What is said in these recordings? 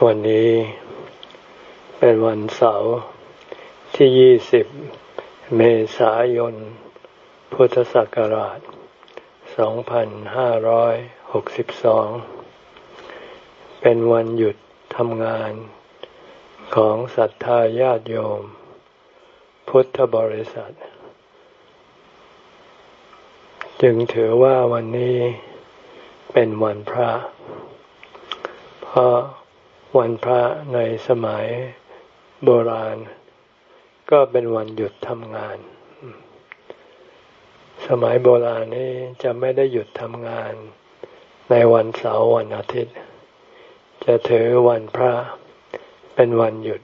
วันนี้เป็นวันเสาร์ที่ 20 เมษายน พุทธศักราช 2562 เป็นวันหยุดทำงานของศรัทธาญาติโยม พุทธบริษัท จึงถือว่าวันนี้เป็นวันพระ เพราะ วันพระในสมัยโบราณ ก็เป็นวันหยุดทำงาน สมัยโบราณนี้จะไม่ได้หยุดทำงาน ในวันเสาร์วันอาทิตย์ จะถือวันพระเป็นวันหยุด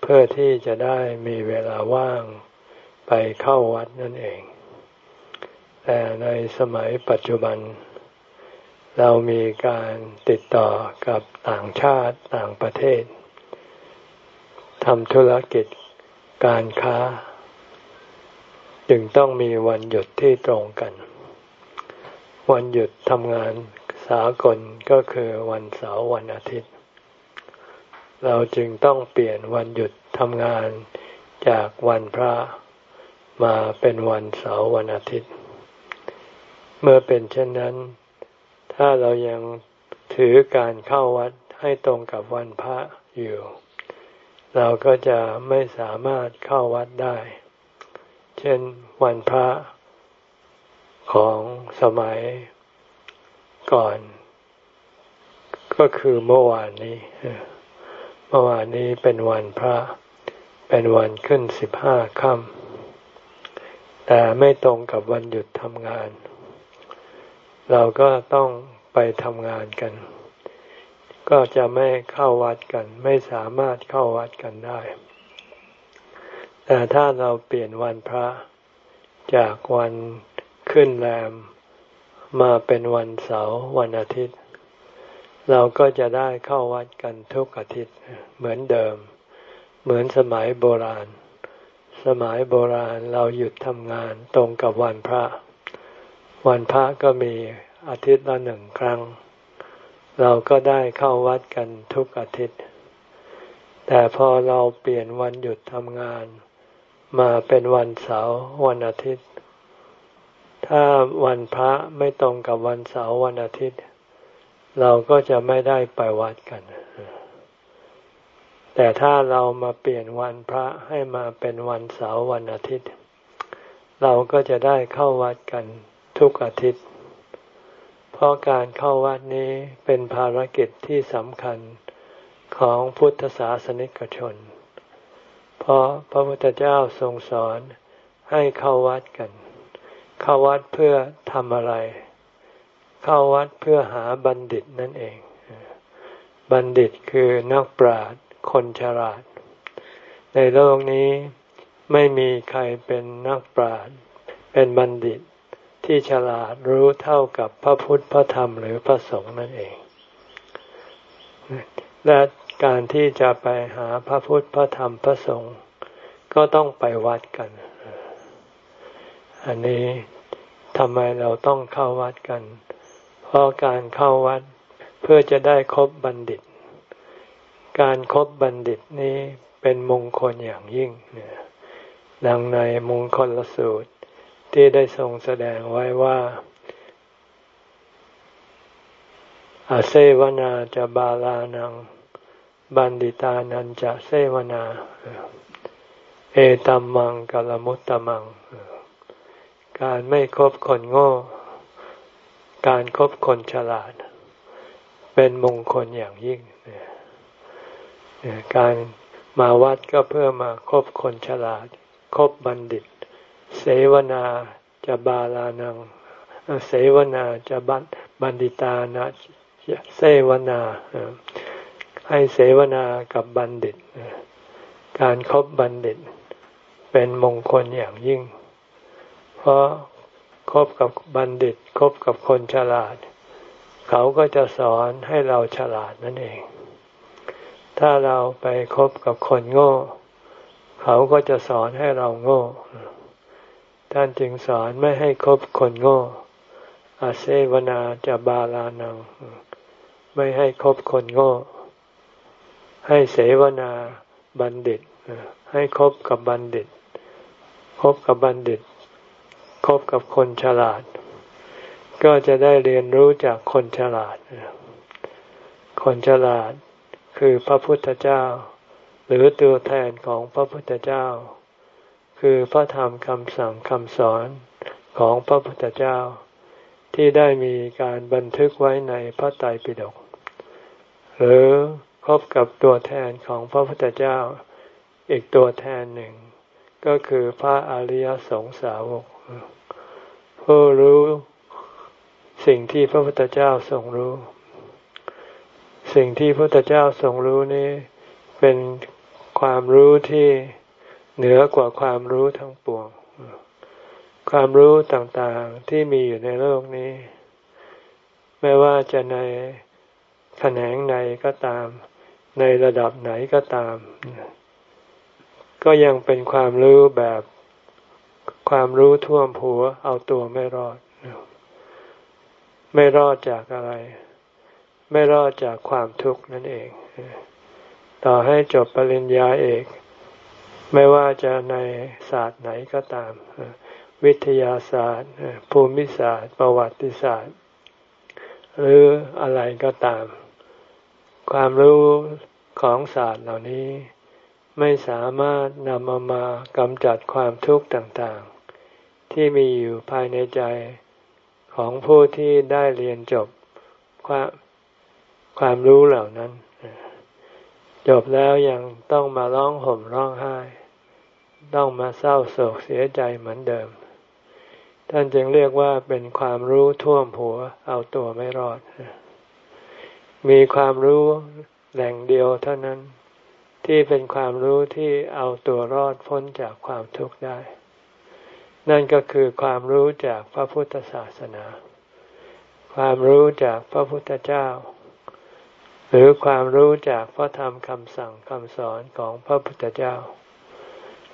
เพื่อที่จะได้มีเวลาว่างไปเข้าวัดนั่นเอง แต่ในสมัยปัจจุบันเเรามีการติดต่อกับต่างชาติต่างประเทศทำธุรกิจการค้า จึงต้องมีวันหยุดที่ตรงกัน วันหยุดทำงานสากลก็คือวันเสาร์วันอาทิตย์ เราจึงต้องเปลี่ยนวันหยุดทำงานจากวันพระมาเป็นวันเสาร์วันอาทิตย์ เมื่อเป็นเช่นนั้น ถ้าเรายังถือการเข้าวัดให้ตรงกับวันพระอยู่ เราก็จะไม่สามารถเข้าวัดได้ เช่นวันพระของสมัยก่อน ก็คือเมื่อวานนี้ เมื่อวานนี้เป็นวันพระ เป็นวันขึ้นสิบห้าค่ำแต่ไม่ตรงกับวันหยุดทำงานเเราก็ต้องไปทำงานกัน ก็จะไม่เข้าวัดกัน ไม่สามารถเข้าวัดกันได้ แต่ถ้าเราเปลี่ยนวันพระ จากวันขึ้นแรม มาเป็นวันเสาร์วันอาทิตย์ เราก็จะได้เข้าวัดกันทุกอาทิตย์เหมือนเดิม เหมือนสมัยโบราณ สมัยโบราณเราหยุดทำงานตรงกับวันพระ วันพระก็มีอาทิตย์ละหนึ่งครั้ง เราก็ได้เข้าวัดกันทุกอาทิตย์ แต่พอเราเปลี่ยนวันหยุดทำงาน มาเป็นวันเสาร์วันอาทิตย์ ถ้าวันพระไม่ตรงกับวันเสาร์วันอาทิตย์ เราก็จะไม่ได้ไปวัดกัน แต่ถ้าเรามาเปลี่ยนวันพระให้มาเป็นวันเสาร์วันอาทิตย์ เราก็จะได้เข้าวัดกัน ทุกอาทิตย์ เพราะการเข้าวัดนี้เป็นภารกิจที่สำคัญของพุทธศาสนิกชน เพราะพระพุทธเจ้าทรงสอนให้เข้าวัดกัน เข้าวัดเพื่อทำอะไร เข้าวัดเพื่อหาบัณฑิตนั่นเอง บัณฑิตคือนักปราชญ์คนฉลาด ในโลกนี้ไม่มีใครเป็นนักปราชญ์เป็นบัณฑิต ที่ฉลาดรู้เท่ากับพระพุทธพระธรรมหรือพระสงฆ์นั่นเอง และการที่จะไปหาพระพุทธพระธรรมพระสงฆ์ก็ต้องไปวัดกัน อันนี้ทำไมเราต้องเข้าวัดกัน เพราะการเข้าวัดเพื่อจะได้คบบัณฑิต การครบบัณฑิตนี้เป็นมงคลอย่างยิ่ง ดังในมงคลลสูตร ที่ได้ทรงแสดงไว้ว่าอาเซวนาจะบาลานัง บันดิตานันจะเซวนา เอตัมมังกลมุตตมัง การไม่คบคนโง่ การครบคนฉลาด เป็นมงคลอย่างยิ่ง การมาวัดก็เพื่อมาคบคนฉลาด คบบัณฑิต เสวนาจะบาลานัง เสวนาจะบันบันดิตานะเสวนา ให้เสวนากับบัณฑิต การครบบัณฑิต เป็นมงคลอย่างยิ่ง เพราะคบกับบัณฑิต คบกับคนฉลาด เขาก็จะสอนให้เราฉลาดนั่นเอง ถ้าเราไปคบกับคนโง่ เขาก็จะสอนให้เราโง่ ท่านจึงสอนไม่ให้คบคนโง่ อาเซวนาจะบาลานัง ไม่ให้คบคนโง่ ให้เสวนาบัณฑิต ให้คบกับบัณฑิต คบกับบัณฑิต คบกับคนฉลาด ก็จะได้เรียนรู้จากคนฉลาด คนฉลาดคือพระพุทธเจ้า หรือตัวแทนของพระพุทธเจ้า คือพระธรรมคำสั่งคำสอนของพระพุทธเจ้า ที่ได้มีการบันทึกไว้ในพระไตรปิฎกหรือพบกับตัวแทนของพระพุทธเจ้า อีกตัวแทนหนึ่ง ก็คือพระอริยสงสาวก ผู้รู้สิ่งที่พระพุทธเจ้าทรงรู้ สิ่งที่พระพุทธเจ้าทรงรู้นี้เป็นความรู้ที่ เหนือกว่าความรู้ทั้งปวง ความรู้ต่างๆที่มีอยู่ในโลกนี้ ไม่ว่าจะในแขนงไหนก็ตาม ในระดับไหนก็ตาม ก็ยังเป็นความรู้แบบความรู้ท่วมหัวเอาตัวไม่รอด ไม่รอดจากอะไร ไม่รอดจากความทุกข์นั่นเอง ต่อให้จบปริญญาเอก ไม่ว่าจะในศาสตร์ไหนก็ตาม วิทยาศาสตร์ ภูมิศาสตร์ ประวัติศาสตร์ หรืออะไรก็ตาม ความรู้ของศาสตร์เหล่านี้ ไม่สามารถนำเอามากำจัดความทุกข์ต่างๆ ที่มีอยู่ภายในใจของผู้ที่ได้เรียนจบความความรู้เหล่านั้น จบแล้วยังต้องมาร้องห่มร้องไห้ ต้องมาเศร้าโศกเสียใจเหมือนเดิม ท่านจึงเรียกว่าเป็นความรู้ท่วมหัวเอาตัวไม่รอด มีความรู้แหล่งเดียวเท่านั้นที่เป็นความรู้ที่เอาตัวรอดพ้นจากความทุกข์ได้ นั่นก็คือความรู้จากพระพุทธศาสนา ความรู้จากพระพุทธเจ้า หรือความรู้จากพระธรรมคำสั่งคำสอนของพระพุทธเจ้า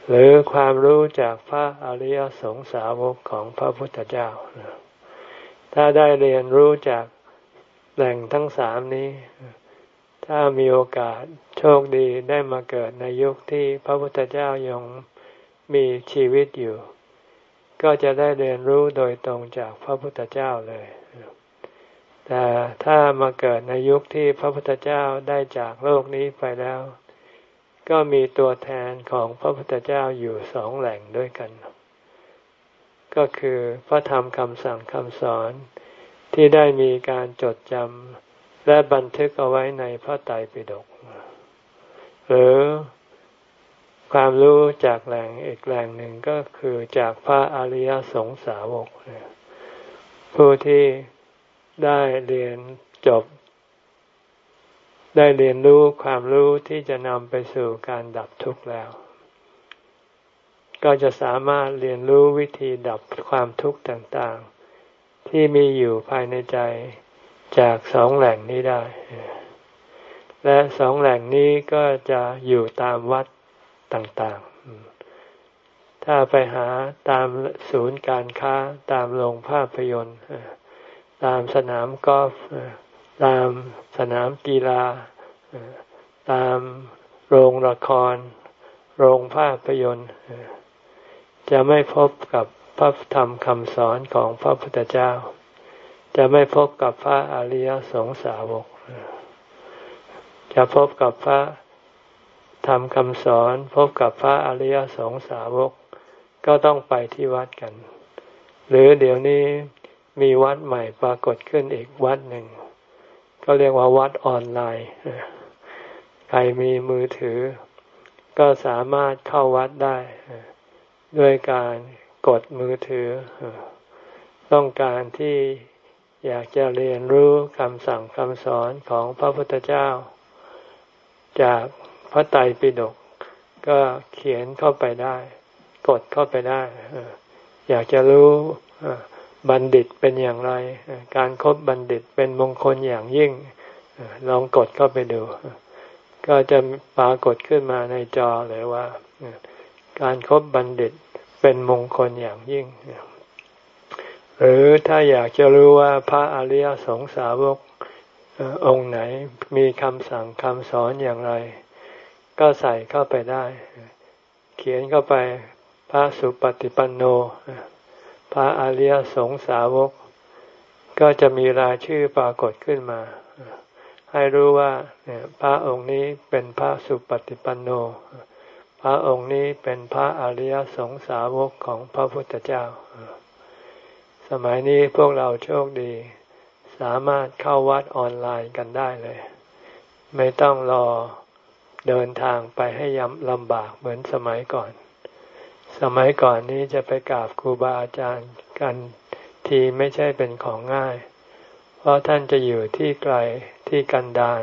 หรือความรู้จากพระอริยสงสาวกของพระพุทธเจ้า ถ้าได้เรียนรู้จากแหล่งทั้งสามนี้ ถ้ามีโอกาสโชคดีได้มาเกิดในยุคที่พระพุทธเจ้ายังมีชีวิตอยู่ ก็จะได้เรียนรู้โดยตรงจากพระพุทธเจ้าเลย แต่ถ้ามาเกิดในยุคที่พระพุทธเจ้าได้จากโลกนี้ไปแล้ว ก็มีตัวแทนของพระพุทธเจ้าอยู่สองแหล่งด้วยกัน ก็คือพระธรรมคำสั่งคำสอนที่ได้มีการจดจำและบันทึกเอาไว้ในพระไตรปิฎกหรือความรู้จากแหล่งอีกแหล่งหนึ่งก็คือจากพระอริยสงสาวก ผู้ที่ได้เรียนจบ ได้เรียนรู้ความรู้ที่จะนำไปสู่การดับทุกข์แล้ว ก็จะสามารถเรียนรู้วิธีดับความทุกข์ต่างๆ ที่มีอยู่ภายในใจจากสองแหล่งนี้ได้ และสองแหล่งนี้ก็จะอยู่ตามวัดต่างๆ ถ้าไปหาตามศูนย์การค้าตามโรงภาพยนตร์ ตามสนามกอล์ฟ ตามสนามกีฬา ตามโรงละคร โรงภาพยนตร์ จะไม่พบกับพระธรรมคำสอนของพระพุทธเจ้า จะไม่พบกับพระอริยสงสาวก จะพบกับพระทำคำสอนพบกับพระอริยสงสาวก ก็ต้องไปที่วัดกัน หรือเดี๋ยวนี้มีวัดใหม่ปรากฏขึ้นอีกวัดหนึ่ง ก็เรียกว่าวัดออนไลน์ ใครมีมือถือ ก็สามารถเข้าวัดได้ ด้วยการกดมือถือ ต้องการที่อยากจะเรียนรู้คำสั่งคำสอนของพระพุทธเจ้า จากพระไตรปิฎกก็เขียนเข้าไปได้ กดเข้าไปได้ อยากจะรู้ บัณฑิตเป็นอย่างไร การครบบัณฑิตเป็นมงคลอย่างยิ่ง ลองกดเข้าไปดู ก็จะปรากฏขึ้นมาในจอเลยว่า การครบบัณฑิตเป็นมงคลอย่างยิ่ง หรือถ้าอยากจะรู้ว่าพระอริยสงสาวกองค์ไหนมีคำสั่งคำสอนอย่างไร ก็ใส่เข้าไปได้ เขียนเข้าไปพระสุปฏิปันโน พระอริยสงสาวก ก็จะมีรายชื่อปรากฏขึ้นมา ให้รู้ว่าพระองค์นี้เป็นพระสุปฏิปันโน พระองค์นี้เป็นพระอริยสงสาวกของพระพุทธเจ้า สมัยนี้พวกเราโชคดี สามารถเข้าวัดออนไลน์กันได้เลย ไม่ต้องรอเดินทางไปให้ยำลำบากเหมือนสมัยก่อน สมัยก่อนนี้จะไปกราบครูบาอาจารย์กันทีไม่ใช่เป็นของง่าย เพราะท่านจะอยู่ที่ไกลที่กันดาร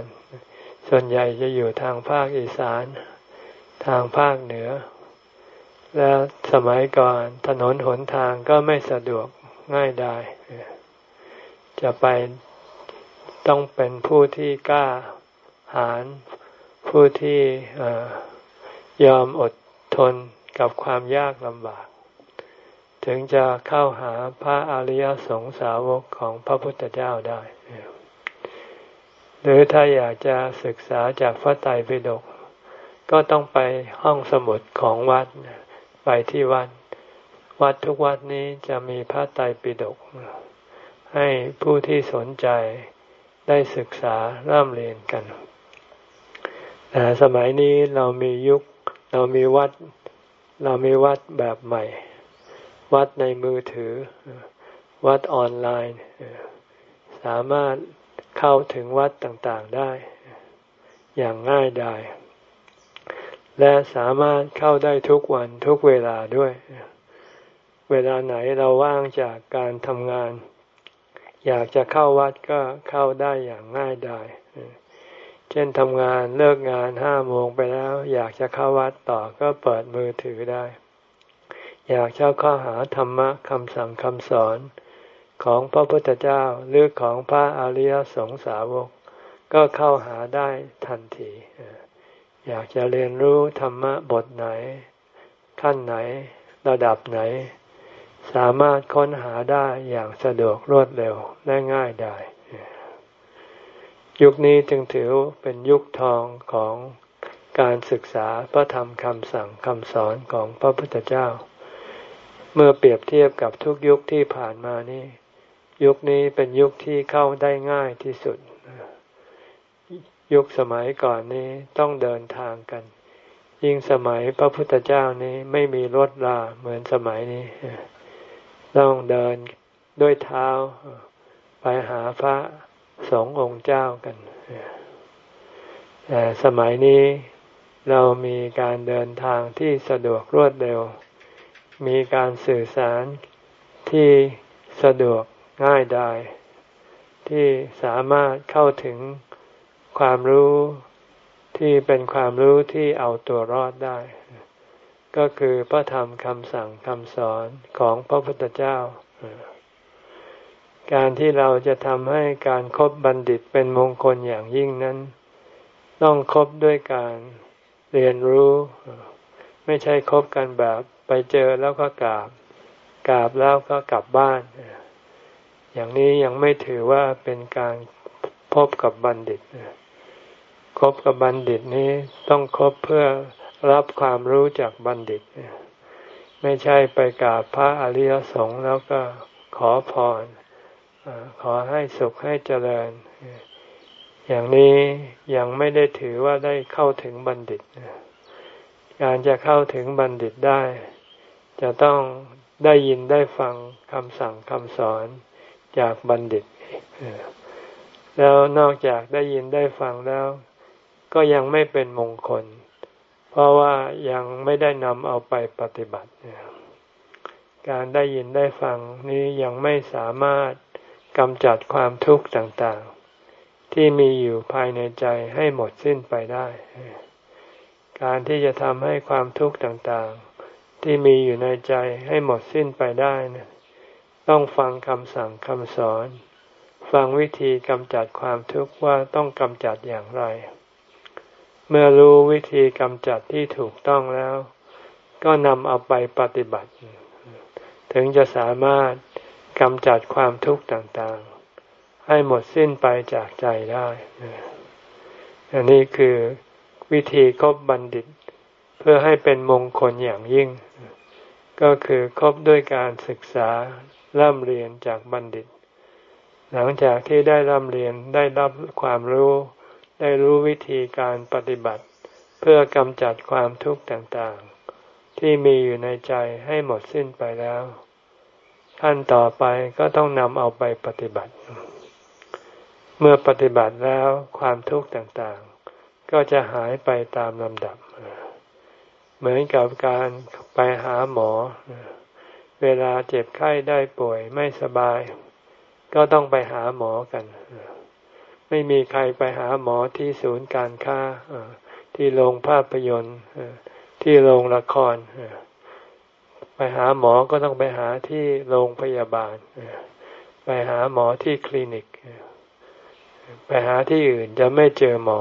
ส่วนใหญ่จะอยู่ทางภาคอีสาน ทางภาคเหนือ และสมัยก่อนถนนหนทางก็ไม่สะดวกง่ายได้จะไปต้องเป็นผู้ที่กล้าหาญผู้ที่ยอมอดทน กับความยากลำบาก ถึงจะเข้าหาพระอริยสงสาวกของพระพุทธเจ้าได้ หรือถ้าอยากจะศึกษาจากพระไตรปิฎกก็ต้องไปห้องสมุดของวัดไปที่วัด วัดทุกวัดนี้จะมีพระไตรปิฎกให้ผู้ที่สนใจได้ศึกษาเริ่มเรียนกันแต่สมัยนี้เรามียุคเรามีวัด เรามีวัดแบบใหม่ วัดในมือถือ วัดออนไลน์ สามารถเข้าถึงวัดต่างๆได้ อย่างง่ายดายและสามารถเข้าได้ทุกวันทุกเวลาด้วย เวลาไหนเราว่างจากการทำงาน อยากจะเข้าวัดก็เข้าได้อย่างง่ายดาย ช่นทำงานเลิกงานห้าโมงไปแล้ว อยากจะเข้าวัดต่อก็เปิดมือถือได้ อยากเข้าข้อหาธรรมะคำสั่งคำสอนของพระพุทธเจ้าหรือของพระอริยสงสาวก ก็เข้าหาได้ทันที อยากจะเรียนรู้ธรรมะบทไหน ขั้นไหน ระดับไหน สามารถค้นหาได้อย่างสะดวกรวดเร็วและง่ายได้ ยุคนี้จึงถือเป็นยุคทองของการศึกษาพระธรรมคำสั่งคำสอนของพระพุทธเจ้า เมื่อเปรียบเทียบกับทุกยุคที่ผ่านมานี่ ยุคนี้เป็นยุคที่เข้าได้ง่ายที่สุด ยุคสมัยก่อนนี้ต้องเดินทางกัน ยิ่งสมัยพระพุทธเจ้านี้ไม่มีรถราเหมือนสมัยนี้ ต้องเดินด้วยเท้าไปหาพระ สององค์เจ้ากันแต่สมัยนี้เรามีการเดินทางที่สะดวกรวดเร็ว มีการสื่อสารที่สะดวกง่ายดายที่สามารถเข้าถึงความรู้ที่เป็นความรู้ที่เอาตัวรอดได้ ก็คือพระธรรมคำสั่งคำสอนของพระพุทธเจ้า การที่เราจะทำให้การครบบัณฑิตเป็นมงคลอย่างยิ่งนั้น ต้องครบด้วยการเรียนรู้ ไม่ใช่คบกันแบบไปเจอแล้วก็กราบกราบแล้วก็กลับบ้าน อย่างนี้ยังไม่ถือว่าเป็นการพบกับบัณฑิตคบกับบัณฑิตนี้ต้องคบเพื่อรับความรู้จากบัณฑิต ไม่ใช่ไปกราบพระอริยสงฆ์แล้วก็ขอพร ขอให้สุขให้เจริญ อย่างนี้ยังไม่ได้ถือว่าได้เข้าถึงบัณฑิต การจะเข้าถึงบัณฑิตได้ จะต้องได้ยินได้ฟังคำสั่งคำสอนจากบัณฑิต แล้วนอกจากได้ยินได้ฟังแล้ว ก็ยังไม่เป็นมงคล เพราะว่ายังไม่ได้นำเอาไปปฏิบัติ การได้ยินได้ฟังนี้ยังไม่สามารถ กำจัดความทุกข์ต่างๆ ที่มีอยู่ภายในใจให้หมดสิ้นไปได้ การที่จะทำให้ความทุกข์ต่างๆ ที่มีอยู่ในใจให้หมดสิ้นไปได้นะต้องฟังคำสั่งคำสอน ฟังวิธีกำจัดความทุกข์ว่าต้องกำจัดอย่างไร เมื่อรู้วิธีกำจัดที่ถูกต้องแล้ว ก็นำเอาไปปฏิบัติ ถึงจะสามารถ กำจัดความทุกข์ต่างๆ ให้หมดสิ้นไปจากใจได้อันนี้คือวิธีคบบัณฑิต เพื่อให้เป็นมงคลอย่างยิ่ง ก็คือคบด้วยการศึกษาร่ำเรียนจากบัณฑิต หลังจากที่ได้ร่ำเรียนได้รับความรู้ ได้รู้วิธีการปฏิบัติ เพื่อกำจัดความทุกข์ต่างๆ ที่มีอยู่ในใจให้หมดสิ้นไปแล้ว ขั้นต่อไปก็ต้องนำเอาไปปฏิบัติ เมื่อปฏิบัติแล้วความทุกข์ต่างๆ ก็จะหายไปตามลำดับ เหมือนกับการไปหาหมอ เวลาเจ็บไข้ได้ป่วยไม่สบาย ก็ต้องไปหาหมอกัน ไม่มีใครไปหาหมอที่ศูนย์การค้าที่โรงภาพยนตร์ที่โรงละคร ไปหาหมอก็ต้องไปหาที่โรงพยาบาล ไปหาหมอที่คลินิก ไปหาที่อื่นจะไม่เจอหมอ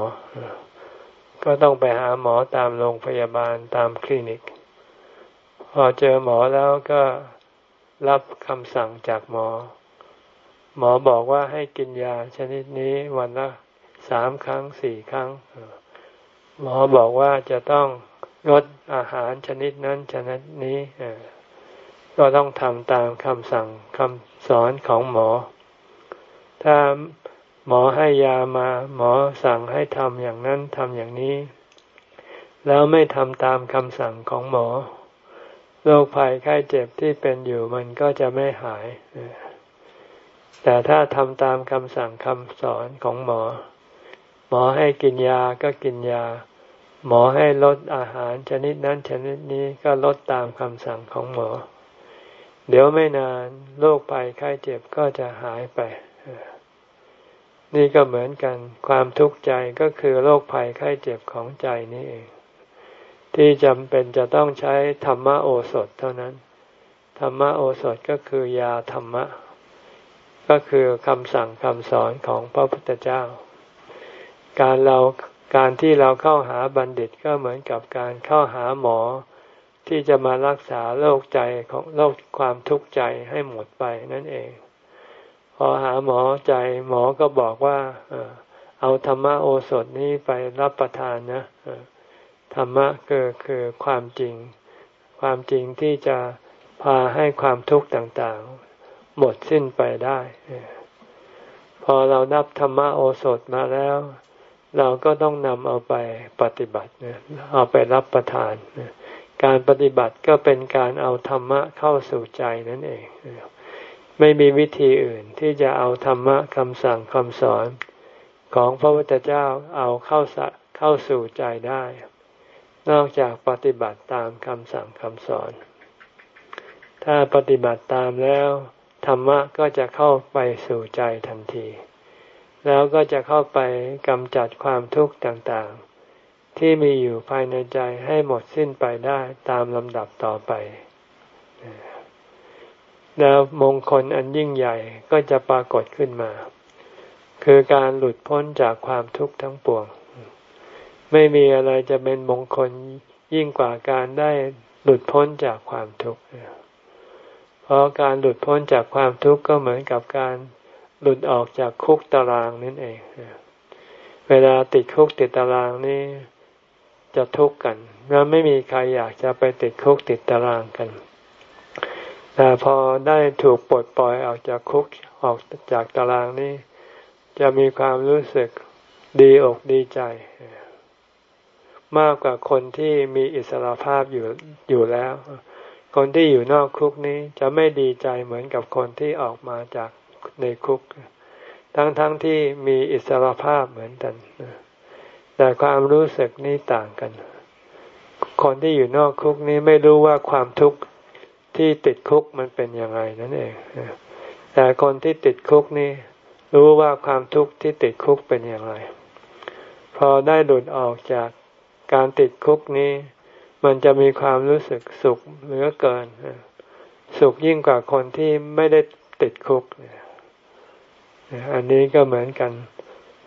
ก็ต้องไปหาหมอตามโรงพยาบาลตามคลินิก พอเจอหมอแล้วก็รับคำสั่งจากหมอ หมอบอกว่าให้กินยาชนิดนี้วันละสามครั้งสี่ครั้ง หมอบอกว่าจะต้อง งดอาหารชนิดนั้นชนิดนี้ก็ต้องทำตามคำสั่งคำสอนของหมอ ถ้าหมอให้ยามา หมอสั่งให้ทำอย่างนั้นทำอย่างนี้ แล้วไม่ทำตามคำสั่งของหมอโรคภัยไข้เจ็บที่เป็นอยู่มันก็จะไม่หาย แต่ถ้าทำตามคำสั่งคำสอนของหมอ หมอให้กินยาก็กินยา หมอให้ลดอาหารชนิดนั้นชนิดนี้ก็ลดตามคำสั่งของหมอ เดี๋ยวไม่นานโรคภัยไข้เจ็บก็จะหายไป นี่ก็เหมือนกัน ความทุกข์ใจก็คือโรคภัยไข้เจ็บของใจนี่เอง ที่จำเป็นจะต้องใช้ธรรมโอสถเท่านั้น ธรรมโอสถก็คือยาธรรมะ ก็คือคำสั่งคำสอนของพระพุทธเจ้า การเรา การที่เราเข้าหาบัณฑิตก็เหมือนกับการเข้าหาหมอ ที่จะมารักษาโรคใจของโรคความทุกข์ใจให้หมดไปนั่นเอง พอหาหมอใจหมอก็บอกว่าเอาธรรมโอสถนี้ไปรับประทานนะธรรมะคือคือความจริง ความจริงที่จะพาให้ความทุกข์ต่างๆ หมดสิ้นไปได้ พอเรานับธรรมโอสถมาแล้ว เราก็ต้องนำเอาไปปฏิบัติเอาไปรับประทานการปฏิบัติก็เป็นการเอาธรรมะเข้าสู่ใจนั่นเอง ไม่มีวิธีอื่นที่จะเอาธรรมะคำสั่งคำสอนของพระพุทธเจ้าเอาเข้าสเข้าสู่ใจได้ นอกจากปฏิบัติตามคำสั่งคำสอน ถ้าปฏิบัติตามแล้ว ธรรมะก็จะเข้าไปสู่ใจทันที แล้วก็จะเข้าไปกำจัดความทุกข์ต่างๆ ที่มีอยู่ภายในใจให้หมดสิ้นไปได้ตามลำดับต่อไป แล้วมงคลอันยิ่งใหญ่ก็จะปรากฏขึ้นมา คือการหลุดพ้นจากความทุกข์ทั้งปวง ไม่มีอะไรจะเป็นมงคลยิ่งกว่าการได้หลุดพ้นจากความทุกข์เพราะการหลุดพ้นจากความทุกข์ก็เหมือนกับการ หลุดออกจากคุกตารางนั่นเอง เวลาติดคุกติดตารางนี่จะทุกข์กันแล้วไม่มีใครอยากจะไปติดคุกติดตารางกัน แต่พอได้ถูกปลดปล่อยออกจากคุกออกจากตารางนี้จะมีความรู้สึกดีอกดีใจ มากกว่าคนที่มีอิสระภาพอยู่อยู่แล้ว คนที่อยู่นอกคุกนี้จะไม่ดีใจเหมือนกับคนที่ออกมาจาก ในคุก ทั้งๆทที่มีอิสรภาพเหมือนกัน แต่ความรู้สึกนี้ต่างกัน คนที่อยู่นอกคุกนี้ไม่รู้ว่าความทุกข์ที่ติดคุกมันเป็นยังไงนั่นเอง แต่คนที่ติดคุกนี้ รู้ว่าความทุกข์ที่ติดคุกเป็นอย่างไร พอได้หลุดออกจากการติดคุกนี้ มันจะมีความรู้สึกสุขเหลือเกิน สุขยิ่งกว่าคนที่ไม่ได้ติดคุกเนี่ย อันนี้ก็เหมือนกัน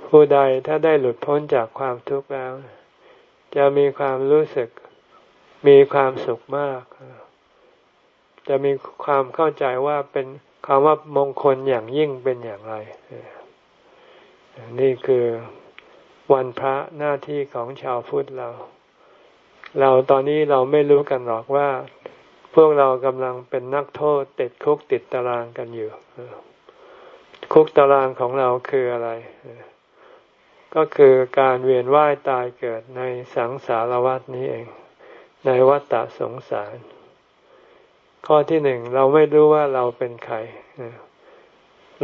ผู้ใดถ้าได้หลุดพ้นจากความทุกข์แล้ว จะมีความรู้สึกมีความสุขมาก จะมีความเข้าใจว่าเป็นคำว่ามงคลอย่างยิ่งเป็นอย่างไร นี่คือวันพระหน้าที่ของชาวพุทธเรา เราตอนนี้เราไม่รู้กันหรอกว่า พวกเรากำลังเป็นนักโทษติดคุกติดตารางกันอยู่ คุกตารางของเราคืออะไร ก็คือการเวียนว่ายตายเกิดในสังสารวัฏนี้เอง ในวัฏฏะสงสาร ข้อที่หนึ่งเราไม่รู้ว่าเราเป็นใคร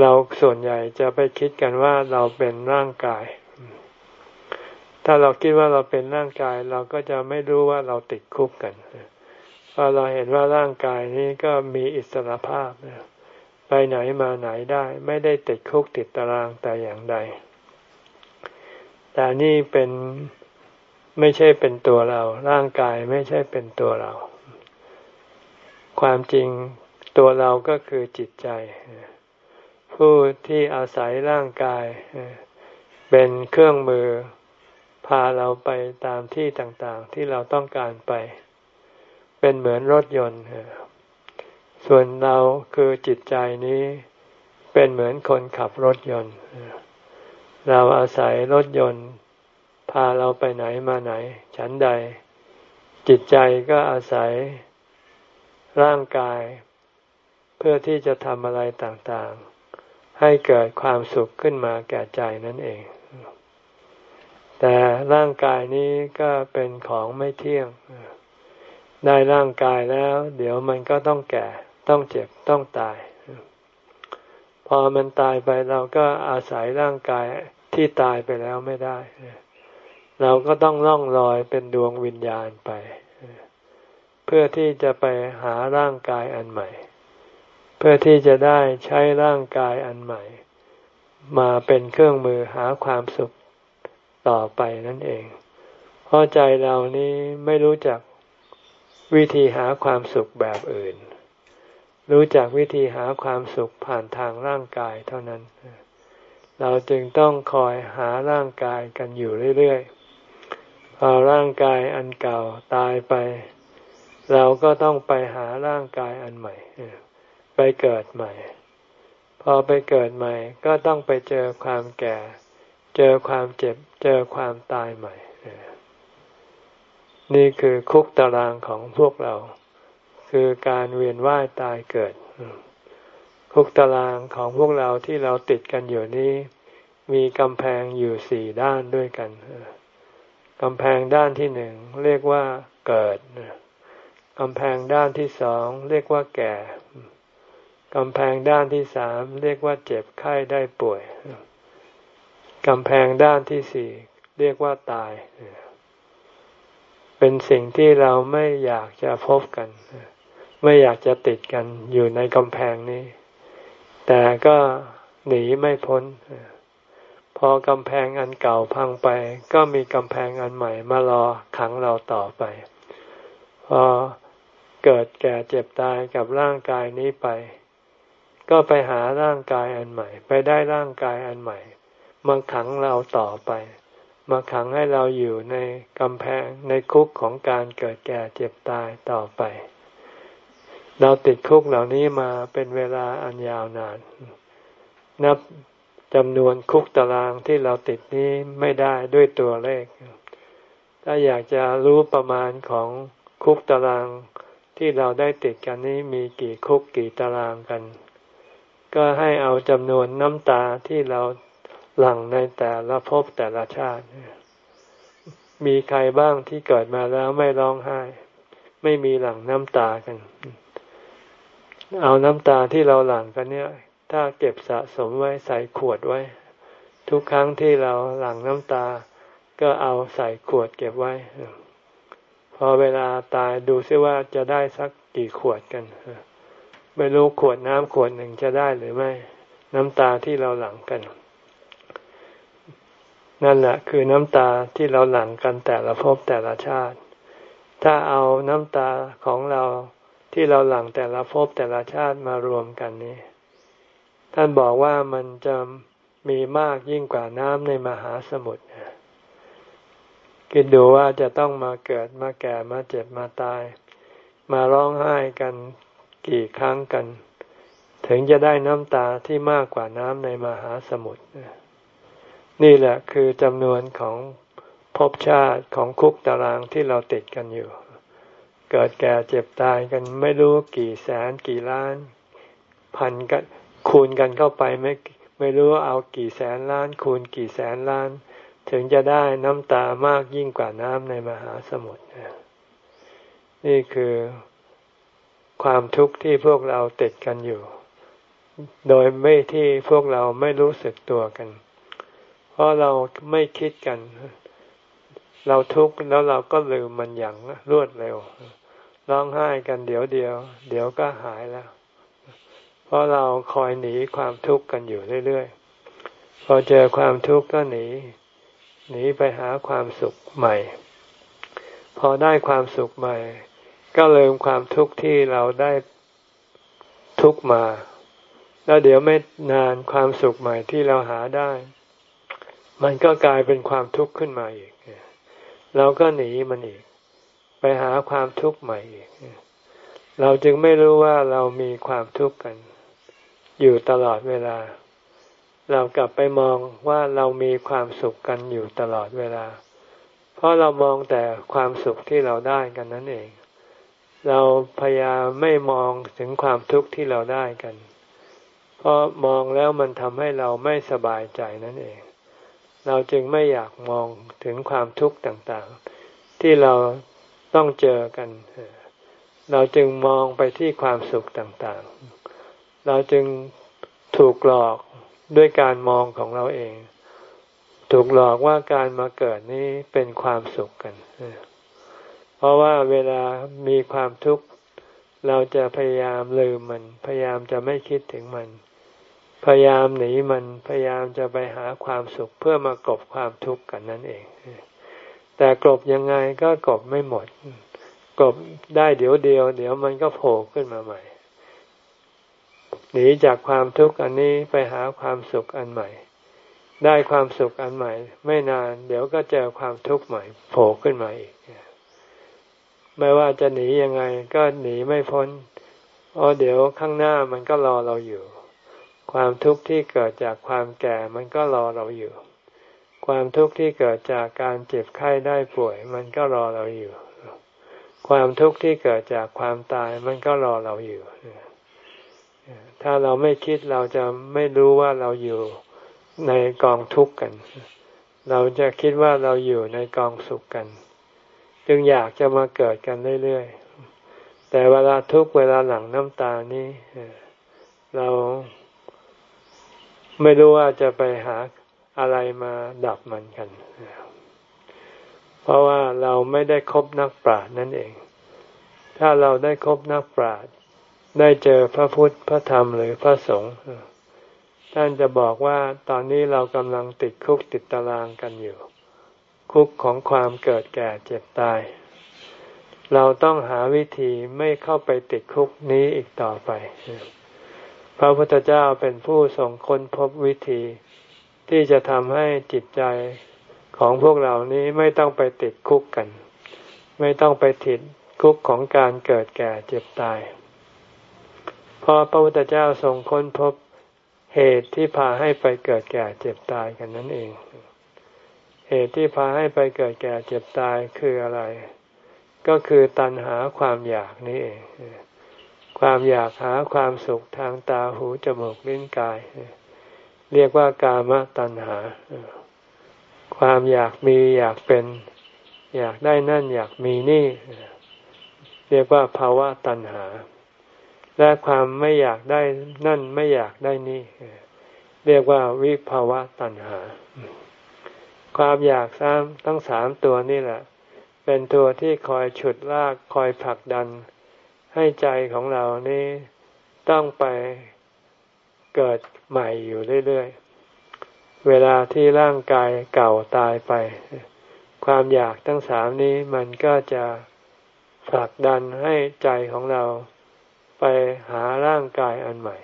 เราส่วนใหญ่จะไปคิดกันว่าเราเป็นร่างกาย ถ้าเราคิดว่าเราเป็นร่างกาย เราก็จะไม่รู้ว่าเราติดคุกกันพอเราเห็นว่าร่างกายนี้ก็มีอิสรภาพ ไปไหนมาไหนได้ ไม่ได้ติดคุกติดตารางแต่อย่างใด แต่นี่เป็นไม่ใช่เป็นตัวเรา ร่างกายไม่ใช่เป็นตัวเรา ความจริงตัวเราก็คือจิตใจ ผู้ที่อาศัยร่างกาย เป็นเครื่องมือ พาเราไปตามที่ต่างๆ ที่เราต้องการไป เป็นเหมือนรถยนต์ ส่วนเราคือจิตใจนี้เป็นเหมือนคนขับรถยนต์ เราอาศัยรถยนต์ พาเราไปไหนมาไหน ฉันใด จิตใจก็อาศัยร่างกาย เพื่อที่จะทำอะไรต่างๆ ให้เกิดความสุขขึ้นมาแก่ใจนั่นเอง แต่ร่างกายนี้ก็เป็นของไม่เที่ยง ได้ร่างกายแล้ว เดี๋ยวมันก็ต้องแก่ ต้องเจ็บต้องตาย พอมันตายไปเราก็อาศัยร่างกายที่ตายไปแล้วไม่ได้ เราก็ต้องล่องลอยเป็นดวงวิญญาณไป เพื่อที่จะไปหาร่างกายอันใหม่ เพื่อที่จะได้ใช้ร่างกายอันใหม่ มาเป็นเครื่องมือหาความสุขต่อไปนั่นเอง เพราะใจเรานี้ไม่รู้จักวิธีหาความสุขแบบอื่น รู้จักวิธีหาความสุขผ่านทางร่างกายเท่านั้น เราจึงต้องคอยหาร่างกายกันอยู่เรื่อยๆ พอร่างกายอันเก่าตายไป เราก็ต้องไปหาร่างกายอันใหม่ ไปเกิดใหม่ พอไปเกิดใหม่ ก็ต้องไปเจอความแก่ เจอความเจ็บ เจอความตายใหม่ นี่คือคุกตารางของพวกเรา คือการเวียนว่ายตายเกิดคุกตารางของพวกเราที่เราติดกันอยู่นี้ มีกำแพงอยู่สี่ด้านด้วยกันกำแพงด้านที่หนึ่งเรียกว่าเกิดกำแพงด้านที่สองเรียกว่าแก่กำแพงด้านที่สามเรียกว่าเจ็บไข้ได้ป่วยกำแพงด้านที่สี่เรียกว่าตาย เป็นสิ่งที่เราไม่อยากจะพบกัน ไม่อยากจะติดกันอยู่ในกำแพงนี้ แต่ก็หนีไม่พ้น พอกำแพงอันเก่าพังไป ก็มีกำแพงอันใหม่มารอขังเราต่อไป พอเกิดแก่เจ็บตายกับร่างกายนี้ไป ก็ไปหาร่างกายอันใหม่ ไปได้ร่างกายอันใหม่มาขังเราต่อไป มาขังให้เราอยู่ในกำแพงในคุกของการเกิดแก่เจ็บตายต่อไป เราติดคุกเหล่านี้มาเป็นเวลาอันยาวนาน นับจำนวนคุกตารางที่เราติดนี้ไม่ได้ด้วยตัวเลข ถ้าอยากจะรู้ประมาณของคุกตารางที่เราได้ติดกันนี้มีกี่คุกกี่ตารางกัน ก็ให้เอาจำนวนน้ำตาที่เราหลั่งในแต่ละภพแต่ละชาติ มีใครบ้างที่เกิดมาแล้วไม่ร้องไห้ ไม่มีหลั่งน้ำตากัน เอาน้ำตาที่เราหลั่งกันเนี่ย ถ้าเก็บสะสมไว้ใส่ขวดไว้ ทุกครั้งที่เราหลั่งน้ำตา ก็เอาใส่ขวดเก็บไว้ พอเวลาตายดูซิว่าจะได้สักกี่ขวดกันไม่รู้ขวดน้ำขวดหนึ่งจะได้หรือไม่ น้ำตาที่เราหลั่งกัน นั่นแหละคือน้ำตาที่เราหลั่งกันแต่ละภพแต่ละชาติ ถ้าเอาน้ำตาของเรา ที่เราหลังแต่ละภพแต่ละชาติมารวมกันนี้ ท่านบอกว่ามันจะมีมากยิ่งกว่าน้ำในมหาสมุทรคิดดูว่าจะต้องมาเกิดมาแก่มาเจ็บมาตาย มาร้องไห้กันกี่ครั้งกัน ถึงจะได้น้ำตาที่มากกว่าน้ำในมหาสมุทรนี่แหละคือจำนวนของภพชาติของคุกตารางที่เราติดกันอยู่ เกิดแก่เจ็บตายกันไม่รู้กี่แสนกี่ล้าน พันกันคูณกันเข้าไปไม่ไม่รู้เอากี่แสนล้าน คูณกี่แสนล้าน ถึงจะได้น้ำตามากยิ่งกว่าน้ำในมหาสมุทรนี่คือความทุกข์ที่พวกเราติดกันอยู่ โดยไม่ที่พวกเราไม่รู้สึกตัวกัน เพราะเราไม่คิดกัน เราทุกข์แล้วเราก็ลืมมันอย่างรวดเร็ว ร้องไห้กันเดี๋ยวเดียว เดี๋ยวก็หายแล้ว เพราะเราคอยหนีความทุกข์กันอยู่เรื่อยๆ พอเจอความทุกข์ก็หนี หนีไปหาความสุขใหม่ พอได้ความสุขใหม่ ก็ลืมความทุกข์ที่เราได้ทุกมา แล้วเดี๋ยวไม่นานความสุขใหม่ที่เราหาได้ มันก็กลายเป็นความทุกข์ขึ้นมาอีก เราก็หนีมันอีก ไปหาความทุกข์ใหม่อีก เราจึงไม่รู้ว่าเรามีความทุกข์กัน อยู่ตลอดเวลา เรากลับไปมองว่าเรามีความสุขกันอยู่ตลอดเวลา เพราะเรามองแต่ความสุขที่เราได้กันนั่นเอง เราพยายามไม่มองถึงความทุกข์ที่เราได้กัน เพราะมองแล้วมันทำให้เราไม่สบายใจนั่นเอง เราจึงไม่อยากมองถึงความทุกข์ต่างๆ ที่เรา ต้องเจอกัน เราจึงมองไปที่ความสุขต่างๆ เราจึงถูกหลอกด้วยการมองของเราเอง ถูกหลอกว่าการมาเกิดนี้เป็นความสุขกัน เพราะว่าเวลามีความทุกข์เราจะพยายามลืมมัน พยายามจะไม่คิดถึงมัน พยายามหนีมัน พยายามจะไปหาความสุขเพื่อมากบความทุกข์กันนั่นเอง แต่กบยังไงก็กบไม่หมด กบได้เดี๋ยวเดียว เดี๋ยวมันก็โผล่ขึ้นมาใหม่ หนีจากความทุกข์อันนี้ไปหาความสุขอันใหม่ ได้ความสุขอันใหม่ ไม่นาน เดี๋ยวก็เจอความทุกข์ใหม่โผล่ขึ้นมาอีก ไม่ว่าจะหนียังไง ก็หนีไม่พ้นเพราะเดี๋ยวข้างหน้ามันก็รอเราอยู่ ความทุกข์ที่เกิดจากความแก่มันก็รอเราอยู่ ความทุกข์ที่เกิดจากการเจ็บไข้ได้ป่วย มันก็รอเราอยู่ ความทุกข์ที่เกิดจากความตายมันก็รอเราอยู่ ถ้าเราไม่คิดเราจะไม่รู้ว่าเราอยู่ในกองทุกข์กัน เราจะคิดว่าเราอยู่ในกองสุขกัน จึงอยากจะมาเกิดกันเรื่อยๆ แต่เวลาทุกเวลาหลังน้ำตานี้เราไม่รู้ว่าจะไปหา อะไรมาดับมันกัน เพราะว่าเราไม่ได้คบนักปราชญ์นั่นเอง ถ้าเราได้คบนักปราชญ์ได้เจอพระพุทธพระธรรมหรือพระสงฆ์ท่านจะบอกว่าตอนนี้เรากำลังติดคุกติดตารางกันอยู่ คุกของความเกิดแก่เจ็บตาย เราต้องหาวิธีไม่เข้าไปติดคุกนี้อีกต่อไป พระพุทธเจ้าเป็นผู้ส่งค้นพบวิธี ที่จะทำให้จิตใจของพวกเรานี้ไม่ต้องไปติดคุกกัน ไม่ต้องไปติดคุกของการเกิดแก่เจ็บตายเพราะพระพุทธเจ้าทรงค้นพบเหตุที่พาให้ไปเกิดแก่เจ็บตายกันนั่นเอง เหตุที่พาให้ไปเกิดแก่เจ็บตายคืออะไร ก็คือตัณหาความอยากนี่เอง ความอยากหาความสุขทางตาหูจมูกลิ้นกาย เรียกว่ากามตัณหา ความอยากมีอยากเป็น อยากได้นั่นอยากมีนี่ เรียกว่าภาวะตัณหา และความไม่อยากได้นั่นไม่อยากได้นี่ เรียกว่าวิภาวะตัณหา ความอยากซ้ำทั้งสามตัวนี่แหละ เป็นตัวที่คอยฉุดลากคอยผลักดัน ให้ใจของเรานี้ต้องไปเกิด ใหม่อยู่เรื่อยๆ เวลาที่ร่างกายเก่าตายไป ความอยากทั้งสามนี้มันก็จะผลักดันให้ใจของเราไปหาร่างกายอันใหม่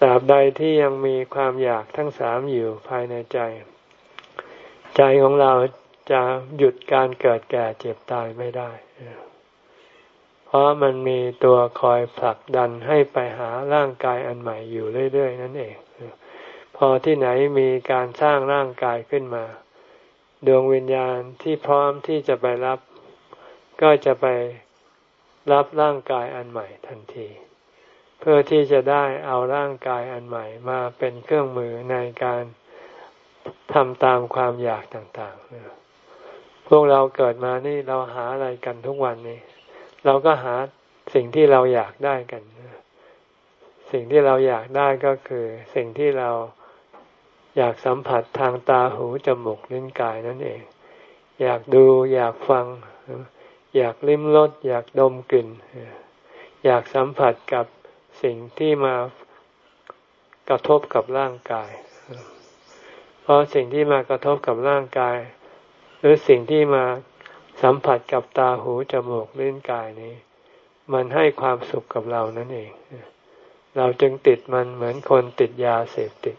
ตราบใดที่ยังมีความอยากทั้งสามอยู่ภายในใจ ใจของเราจะหยุดการเกิดแก่เจ็บตายไม่ได้ ราะมันมีตัวคอยผลักดันให้ไปหาร่างกายอันใหม่อยู่เรื่อย ๆ นั่นเอง พอที่ไหนมีการสร้างร่างกายขึ้นมา ดวงวิญญาณที่พร้อมที่จะไปรับ ก็จะไปรับร่างกายอันใหม่ทันที เพื่อที่จะได้เอาร่างกายอันใหม่มาเป็นเครื่องมือในการทำตามความอยากต่างๆพวกเราเกิดมานี่เราหาอะไรกันทุกวันนี้ เราก็หาสิ่งที่เราอยากได้กัน สิ่งที่เราอยากได้ก็คือ สิ่งที่เราอยากสัมผัสทางตาหูจมูกลิ้นกายนั่นเอง อยากดูอยากฟัง อยากลิ้มรสอยากดมกลิ่น อยากสัมผัสกับสิ่งที่มากระทบกับร่างกาย เพราะสิ่งที่มากระทบกับร่างกาย หรือสิ่งที่มา สัมผัสกับตาหูจมูกลิ้นกายนี้ มันให้ความสุขกับเรานั่นเอง เราจึงติดมันเหมือนคนติดยาเสพติด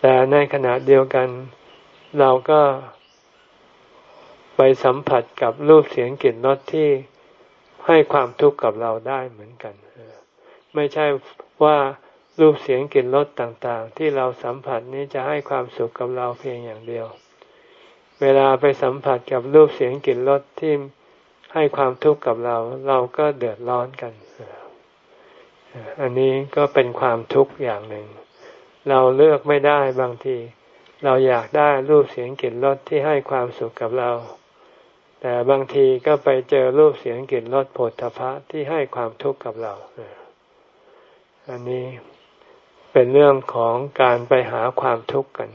แต่ในขณะเดียวกัน เราก็ไปสัมผัสกับรูปเสียงกลิ่นรสที่ให้ความทุกข์กับเราได้เหมือนกัน ไม่ใช่ว่ารูปเสียงกลิ่นรสต่างๆ ที่เราสัมผัสนี้จะให้ความสุขกับเราเพียงอย่างเดียว เวลาไปสัมผัสกับรูปเสียงกลิ่นรสที่ให้ความทุกข์กับเรา เราก็เดือดร้อนกัน อันนี้ก็เป็นความทุกข์อย่างหนึ่ง เราเลือกไม่ได้บางที เราอยากได้รูปเสียงกลิ่นรสที่ให้ความสุขกับเรา แต่บางทีก็ไปเจอรูปเสียงกลิ่นรสผลทพะที่ให้ความทุกข์กับเรา อันนี้เป็นเรื่องของการไปหาความทุกข์กัน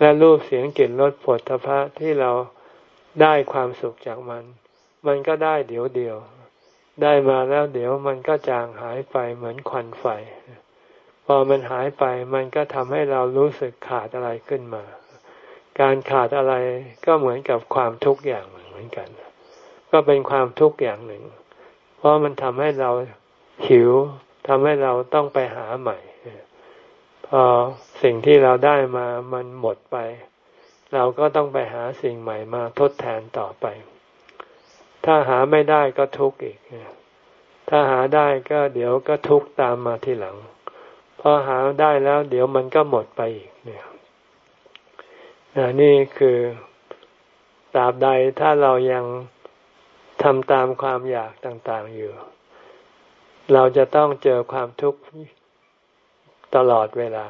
และรูปเสียงกลิ่นรสผลทพะที่เราได้ความสุขจากมัน มันก็ได้เดี๋ยวเดียว ได้มาแล้วเดี๋ยวมันก็จางหายไปเหมือนควันไฟ พอมันหายไปมันก็ทำให้เรารู้สึกขาดอะไรขึ้นมา การขาดอะไรก็เหมือนกับความทุกข์อย่างเหมือนกัน ก็เป็นความทุกข์อย่างหนึ่ง เพราะมันทำให้เราหิวทำให้เราต้องไปหาใหม่ พอสิ่งที่เราได้มามันหมดไป เราก็ต้องไปหาสิ่งใหม่มาทดแทนต่อไป ถ้าหาไม่ได้ก็ทุกข์อีก ถ้าหาได้ก็เดี๋ยวก็ทุกข์ตามมาทีหลัง พอหาได้แล้ว เดี๋ยวมันก็หมดไปอีกเนี่ยนี่คือตราบใดถ้าเรายังทำตามความอยากต่างๆอยู่ เราจะต้องเจอความทุกข์ ตลอดเวลา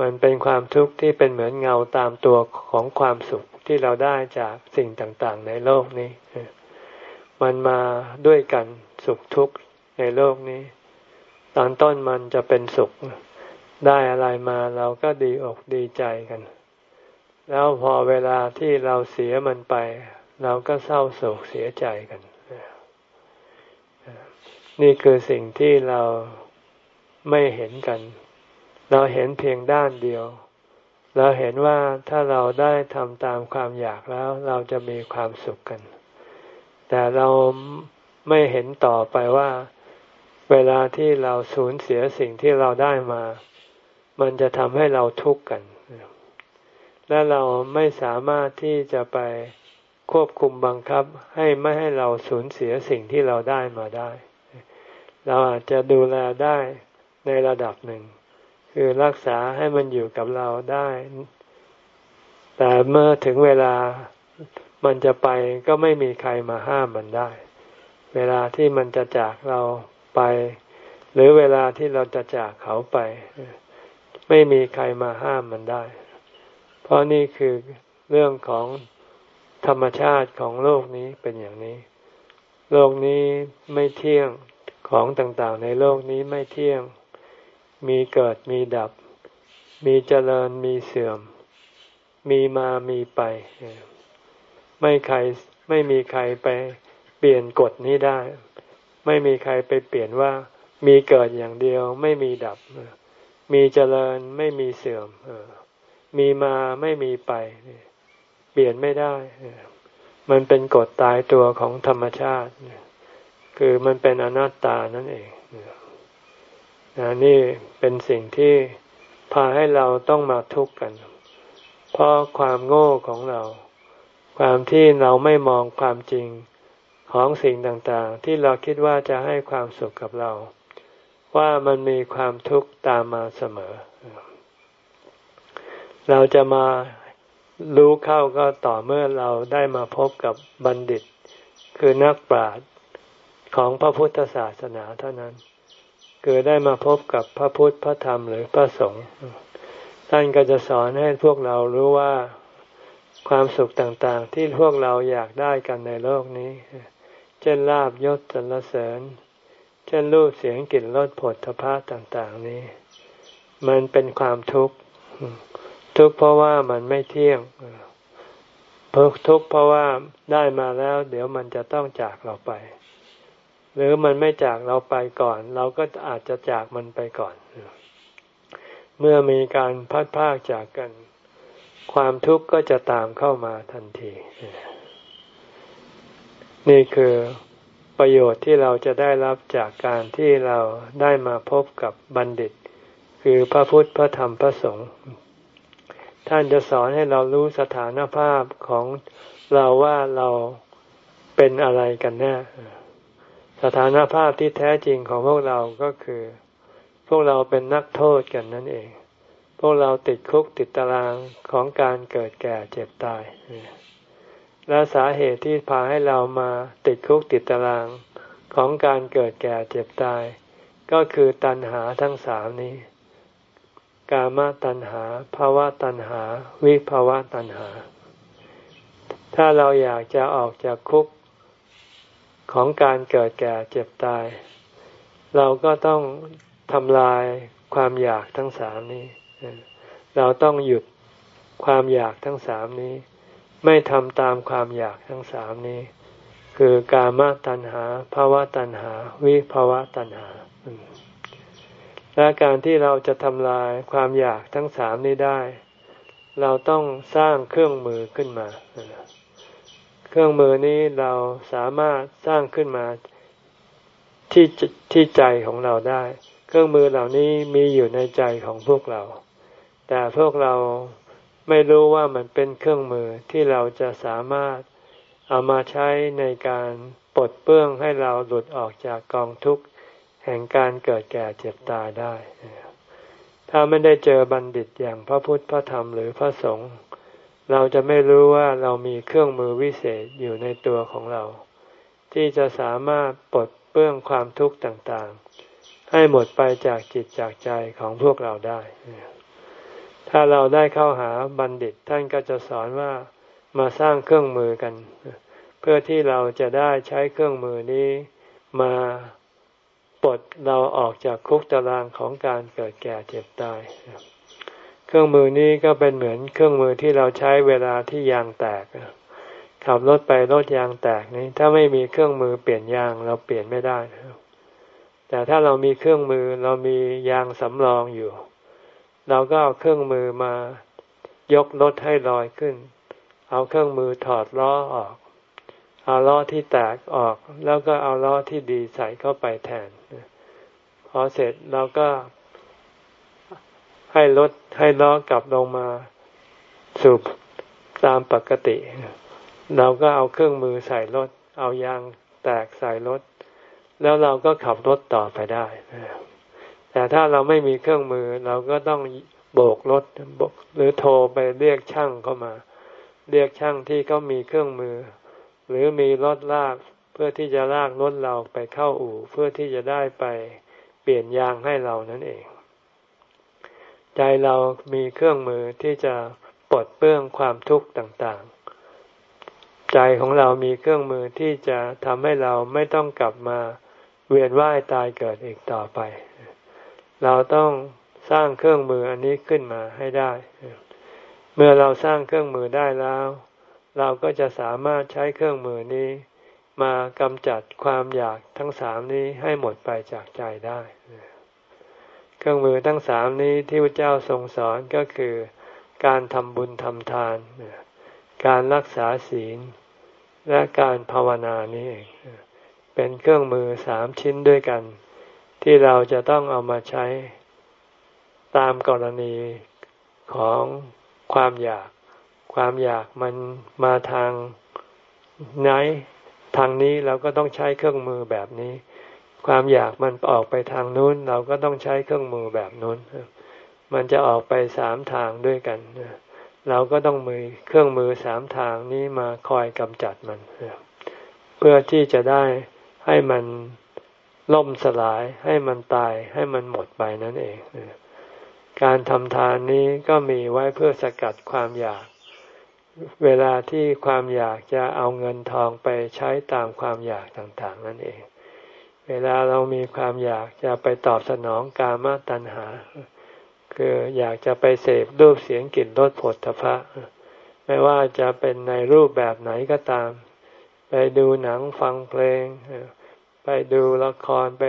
มันเป็นความทุกข์ที่เป็นเหมือนเงาตามตัวของความสุขที่เราได้จากสิ่งต่างๆ ในโลกนี้ มันมาด้วยกันสุขทุกข์ในโลกนี้ ตอนต้นมันจะเป็นสุข ได้อะไรมาเราก็ดีอกดีใจกัน แล้วพอเวลาที่เราเสียมันไป เราก็เศร้าโศกเสียใจกัน นี่คือสิ่งที่เรา ไม่เห็นกัน เราเห็นเพียงด้านเดียว เราเห็นว่าถ้าเราได้ทำตามความอยากแล้ว เราจะมีความสุขกัน แต่เราไม่เห็นต่อไปว่า เวลาที่เราสูญเสียสิ่งที่เราได้มา มันจะทำให้เราทุกข์กัน และเราไม่สามารถที่จะไปควบคุมบังคับให้ไม่ให้เราสูญเสียสิ่งที่เราได้มาได้ เราอาจจะดูแลได้ ในระดับหนึ่ง คือรักษาให้มันอยู่กับเราได้ แต่เมื่อถึงเวลามันจะไปก็ไม่มีใครมาห้ามมันได้ เวลาที่มันจะจากเราไป หรือเวลาที่เราจะจากเขาไป ไม่มีใครมาห้ามมันได้ เพราะนี่คือเรื่องของธรรมชาติของโลกนี้เป็นอย่างนี้ โลกนี้ไม่เที่ยงของต่างๆ ในโลกนี้ไม่เที่ยง มีเกิดมีดับ มีเจริญมีเสื่อม มีมามีไป ไม่ใครไม่มีใครไปเปลี่ยนกฎนี้ได้ ไม่มีใครไปเปลี่ยนว่า มีเกิดอย่างเดียว ไม่มีดับ มีเจริญไม่มีเสื่อมมีมาไม่มีไป เปลี่ยนไม่ได้ มันเป็นกฎตายตัวของธรรมชาติ คือมันเป็นอนัตตานั่นเอง นี่เป็นสิ่งที่พาให้เราต้องมาทุกข์กัน เพราะความโง่ของเรา ความที่เราไม่มองความจริงของสิ่งต่างๆ ที่เราคิดว่าจะให้ความสุขกับเราวว่ามันมีความทุกข์ตามมาเสมอ เราจะมารู้เข้าก็ต่อเมื่อเราได้มาพบกับบัณฑิต คือนักปราชญ์ของพระพุทธศาสนาเท่านั้น คือได้มาพบกับพระพุทธพระธรรมหรือพระสงฆ์ท่านก็จะสอนให้พวกเรารู้ว่าความสุขต่างๆ ที่พวกเราอยากได้กันในโลกนี้ เช่นลาบยศสรรเสริญ เช่นรูปเสียงกลิ่นรสผลทพะต่างๆนี้ มันเป็นความทุกข์ ทุกข์เพราะว่ามันไม่เที่ยงทุกข์เพราะว่าได้มาแล้ว เดี๋ยวมันจะต้องจากเราไป หรือมันไม่จากเราไปก่อน เราก็อาจจะจากมันไปก่อน เมื่อมีการพัดพากจากกัน ความทุกข์ก็จะตามเข้ามาทันที นี่คือประโยชน์ที่เราจะได้รับจากการที่เราได้มาพบกับบัณฑิต คือพระพุทธพระธรรมพระสงฆ์ท่านจะสอนให้เรารู้สถานภาพของเราว่าเราเป็นอะไรกันแน่ สถานภาพที่แท้จริงของพวกเราก็คือ พวกเราเป็นนักโทษกันนั่นเอง พวกเราติดคุกติดตารางของการเกิดแก่เจ็บตาย และสาเหตุที่พาให้เรามาติดคุกติดตารางของการเกิดแก่เจ็บตาย ก็คือตัณหาทั้งสามนี้ กามตัณหาภาวะตัณหา วิภาวะตัณหา ถ้าเราอยากจะออกจากคุก ของการเกิดแก่เจ็บตาย เราก็ต้องทำลายความอยากทั้งสามนี้ เราต้องหยุดความอยากทั้งสามนี้ ไม่ทำตามความอยากทั้งสามนี้ คือกามตัณหาภาวะตัณหา วิภาวะตัณหา และการที่เราจะทำลายความอยากทั้งสามนี้ได้ เราต้องสร้างเครื่องมือขึ้นมาเครื่องมือนี้เราสามารถสร้างขึ้นมาที่ที่ใจของเราได้ เครื่องมือเหล่านี้มีอยู่ในใจของพวกเรา แต่พวกเราไม่รู้ว่ามันเป็นเครื่องมือที่เราจะสามารถเอามาใช้ในการปลดเปื้องให้เราหลุดออกจากกองทุกข์แห่งการเกิดแก่เจ็บตายได้ ถ้าไม่ได้เจอบัณฑิตอย่างพระพุทธพระธรรมหรือพระสงฆ์ เราจะไม่รู้ว่าเรามีเครื่องมือวิเศษอยู่ในตัวของเรา ที่จะสามารถปลดเปื้องความทุกข์ต่างๆ ให้หมดไปจากจิตจากใจของพวกเราได้ ถ้าเราได้เข้าหาบัณฑิตท่านก็จะสอนว่ามาสร้างเครื่องมือกัน เพื่อที่เราจะได้ใช้เครื่องมือนี้มาปลดเราออกจากคุกตารางของการเกิดแก่เจ็บตาย เครื่องมือนี้ก็เป็นเหมือนเครื่องมือที่เราใช้เวลาที่ยางแตกขับรถไปรถยางแตกนี้ ถ้าไม่มีเครื่องมือเปลี่ยนยางเราเปลี่ยนไม่ได้แต่ถ้าเรามีเครื่องมือเรามียางสำรองอยู่ เราก็เอาเครื่องมือมายกรถให้ลอยขึ้น เอาเครื่องมือถอดล้อออก เอาล้อที่แตกออก แล้วก็เอาล้อที่ดีใส่เข้าไปแทน พอเสร็จเราก็ ให้รถให้ล้อกลับลงมาสูบตามปกติ เราก็เอาเครื่องมือใส่รถ เอายางแตกใส่รถ แล้วเราก็ขับรถต่อไปได้ แต่ถ้าเราไม่มีเครื่องมือ เราก็ต้องโบกรถหรือโทรไปเรียกช่างเข้ามา เรียกช่างที่เขามีเครื่องมือ หรือมีรถลากเพื่อที่จะลากรถเราไปเข้าอู่ เพื่อที่จะได้ไปเปลี่ยนยางให้เรานั่นเอง ใจเรามีเครื่องมือที่จะปลดเปื้องความทุกข์ต่างๆ ใจของเรามีเครื่องมือที่จะทำให้เราไม่ต้องกลับมาเวียนว่ายตายเกิดอีกต่อไป เราต้องสร้างเครื่องมืออันนี้ขึ้นมาให้ได้ เมื่อเราสร้างเครื่องมือได้แล้ว เราก็จะสามารถใช้เครื่องมือนี้ มากำจัดความอยากทั้งสามนี้ให้หมดไปจากใจได้ เครื่องมือทั้งสามนี้ที่พระเจ้าทรงสอนก็คือ การทำบุญทำทาน การรักษาศีล และการภาวนานี้เองเป็นเครื่องมือสามชิ้นด้วยกัน ที่เราจะต้องเอามาใช้ตามกรณีของความอยาก ความอยากมันมาทางไหนทางนี้เราก็ต้องใช้เครื่องมือแบบนี้ ความอยากมันออกไปทางนู้น เราก็ต้องใช้เครื่องมือแบบนู้น มันจะออกไปสามทางด้วยกัน เราก็ต้องมือเครื่องมือสามทางนี้มาคอยกำจัดมัน เพื่อที่จะได้ให้มันล่มสลาย ให้มันตาย ให้มันหมดไปนั่นเอง การทำทานนี้ก็มีไว้เพื่อสกัดความอยาก เวลาที่ความอยากจะเอาเงินทองไปใช้ตามความอยากต่าง ๆ นั่นเอง เวลาเรามีความอยากจะไปตอบสนองกามตัณหา คืออยากจะไปเสพรูปเสียงกลิ่นรสผลทพะไม่ว่าจะเป็นในรูปแบบไหนก็ตาม ไปดูหนังฟังเพลง ไปดูละครไป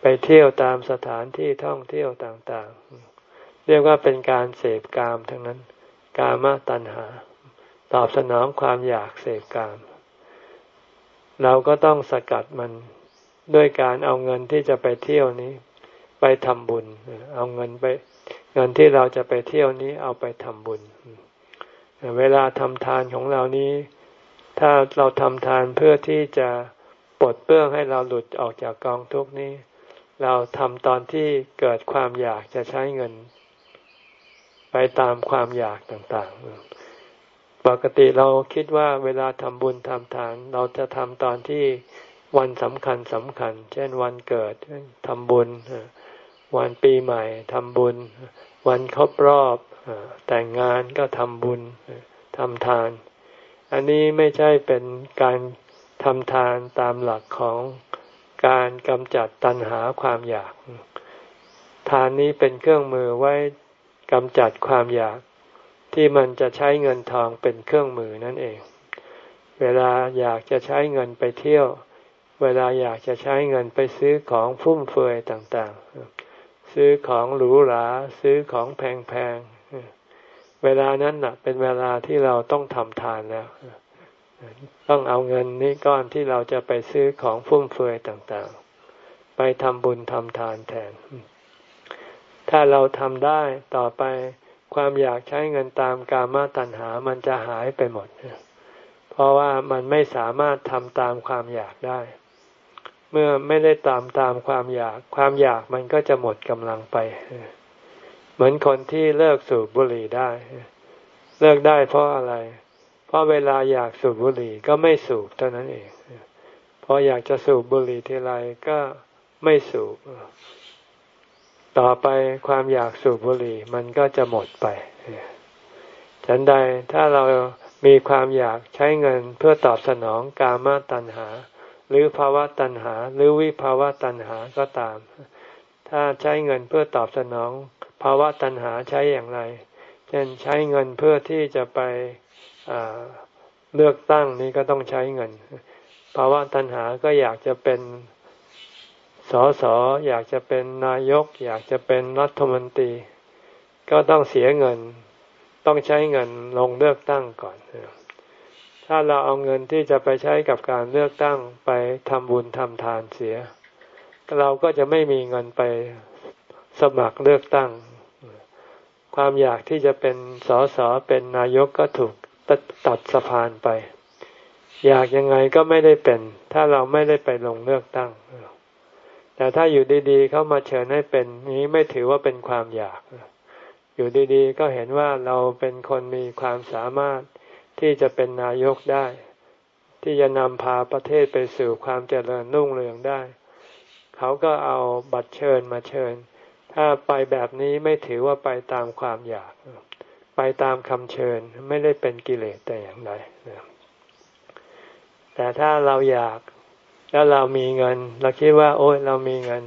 ไปเที่ยวตามสถานที่ท่องเที่ยวต่างๆ เรียกว่าเป็นการเสพกามทั้งนั้น กามตัณหา ตอบสนองความอยากเสพกาม เราก็ต้องสกัดมัน ด้วยการเอาเงินที่จะไปเที่ยวนี้ ไปทำบุญ เอาเงินไป เงินที่เราจะไปเที่ยวนี้เอาไปทำบุญ เวลาทำทานของเรานี้ ถ้าเราทำทานเพื่อที่จะปลดเปลื้องให้เราหลุดออกจากกองทุกนี้ เราทำตอนที่เกิดความอยากจะใช้เงิน ไปตามความอยากต่างๆ ปกติเราคิดว่าเวลาทำบุญทำทาน เราจะทำตอนที่ วันสำคัญสำคัญ เช่นวันเกิดทำบุญ วันปีใหม่ทำบุญ วันครบรอบแต่งงานก็ทำบุญทำทาน อันนี้ไม่ใช่เป็นการทำทานตามหลักของการกำจัดตัณหาความอยาก ทานนี้เป็นเครื่องมือไว้กำจัดความอยากที่มันจะใช้เงินทองเป็นเครื่องมือนั่นเอง เวลาอยากจะใช้เงินไปเที่ยว เวลาอยากจะใช้เงินไปซื้อของฟุ่มเฟือยต่างๆ ซื้อของหรูหรา ซื้อของแพงๆ เวลานั้นนะเป็นเวลาที่เราต้องทำทานแล้ว ต้องเอาเงินนี้ก้อนที่เราจะไปซื้อของฟุ่มเฟือยต่างๆ ไปทำบุญทำทานแทน ถ้าเราทำได้ต่อไปความอยากใช้เงินตามกามาตัณหามันจะหายไปหมด เพราะว่ามันไม่สามารถทำตามความอยากได้ เมื่อไม่ได้ตามตามความอยาก ความอยากมันก็จะหมดกำลังไป เหมือนคนที่เลิกสูบบุหรี่ได้ เลิกได้เพราะอะไร เพราะเวลาอยากสูบบุหรี่ก็ไม่สูบเท่านั้นเองพออยากจะสูบบุหรี่ทีไรก็ไม่สูบ ต่อไปความอยากสูบบุหรี่มันก็จะหมดไป ฉันใดถ้าเรามีความอยากใช้เงินเพื่อตอบสนองกามาตัณหา หรือภาวะตัณหา หรือวิภาวะตัณหาก็ตาม ถ้าใช้เงินเพื่อตอบสนอง ภาวะตัณหาใช้อย่างไร เช่นใช้เงินเพื่อที่จะไปเลือกตั้งนี้ก็ต้องใช้เงิน ภาวะตัณหาก็อยากจะเป็นสอสออยากจะเป็นนายก อยากจะเป็นรัฐมนตรี ก็ต้องเสียเงิน ต้องใช้เงินลงเลือกตั้งก่อน ถ้าเราเอาเงินที่จะไปใช้กับการเลือกตั้งไปทำบุญทำทานเสีย เราก็จะไม่มีเงินไปสมัครเลือกตั้ง ความอยากที่จะเป็นสอสอเป็นนายกก็ถูกตัดสะพานไป อยากยังไงก็ไม่ได้เป็น ถ้าเราไม่ได้ไปลงเลือกตั้ง แต่ถ้าอยู่ดีๆ เขามาเชิญให้เป็นนี้ไม่ถือว่าเป็นความอยาก อยู่ดีๆ ก็เห็นว่าเราเป็นคนมีความสามารถ ที่จะเป็นนายกได้ ที่จะนำพาประเทศไปสู่ความเจริญรุ่งเรืองได้ เขาก็เอาบัตรเชิญมาเชิญ ถ้าไปแบบนี้ไม่ถือว่าไปตามความอยาก ไปตามคำเชิญไม่ได้เป็นกิเลสแต่อย่างใดแต่ถ้าเราอยากแล้วเรามีเงิน เราคิดว่า โอ้ยเรามีเงิน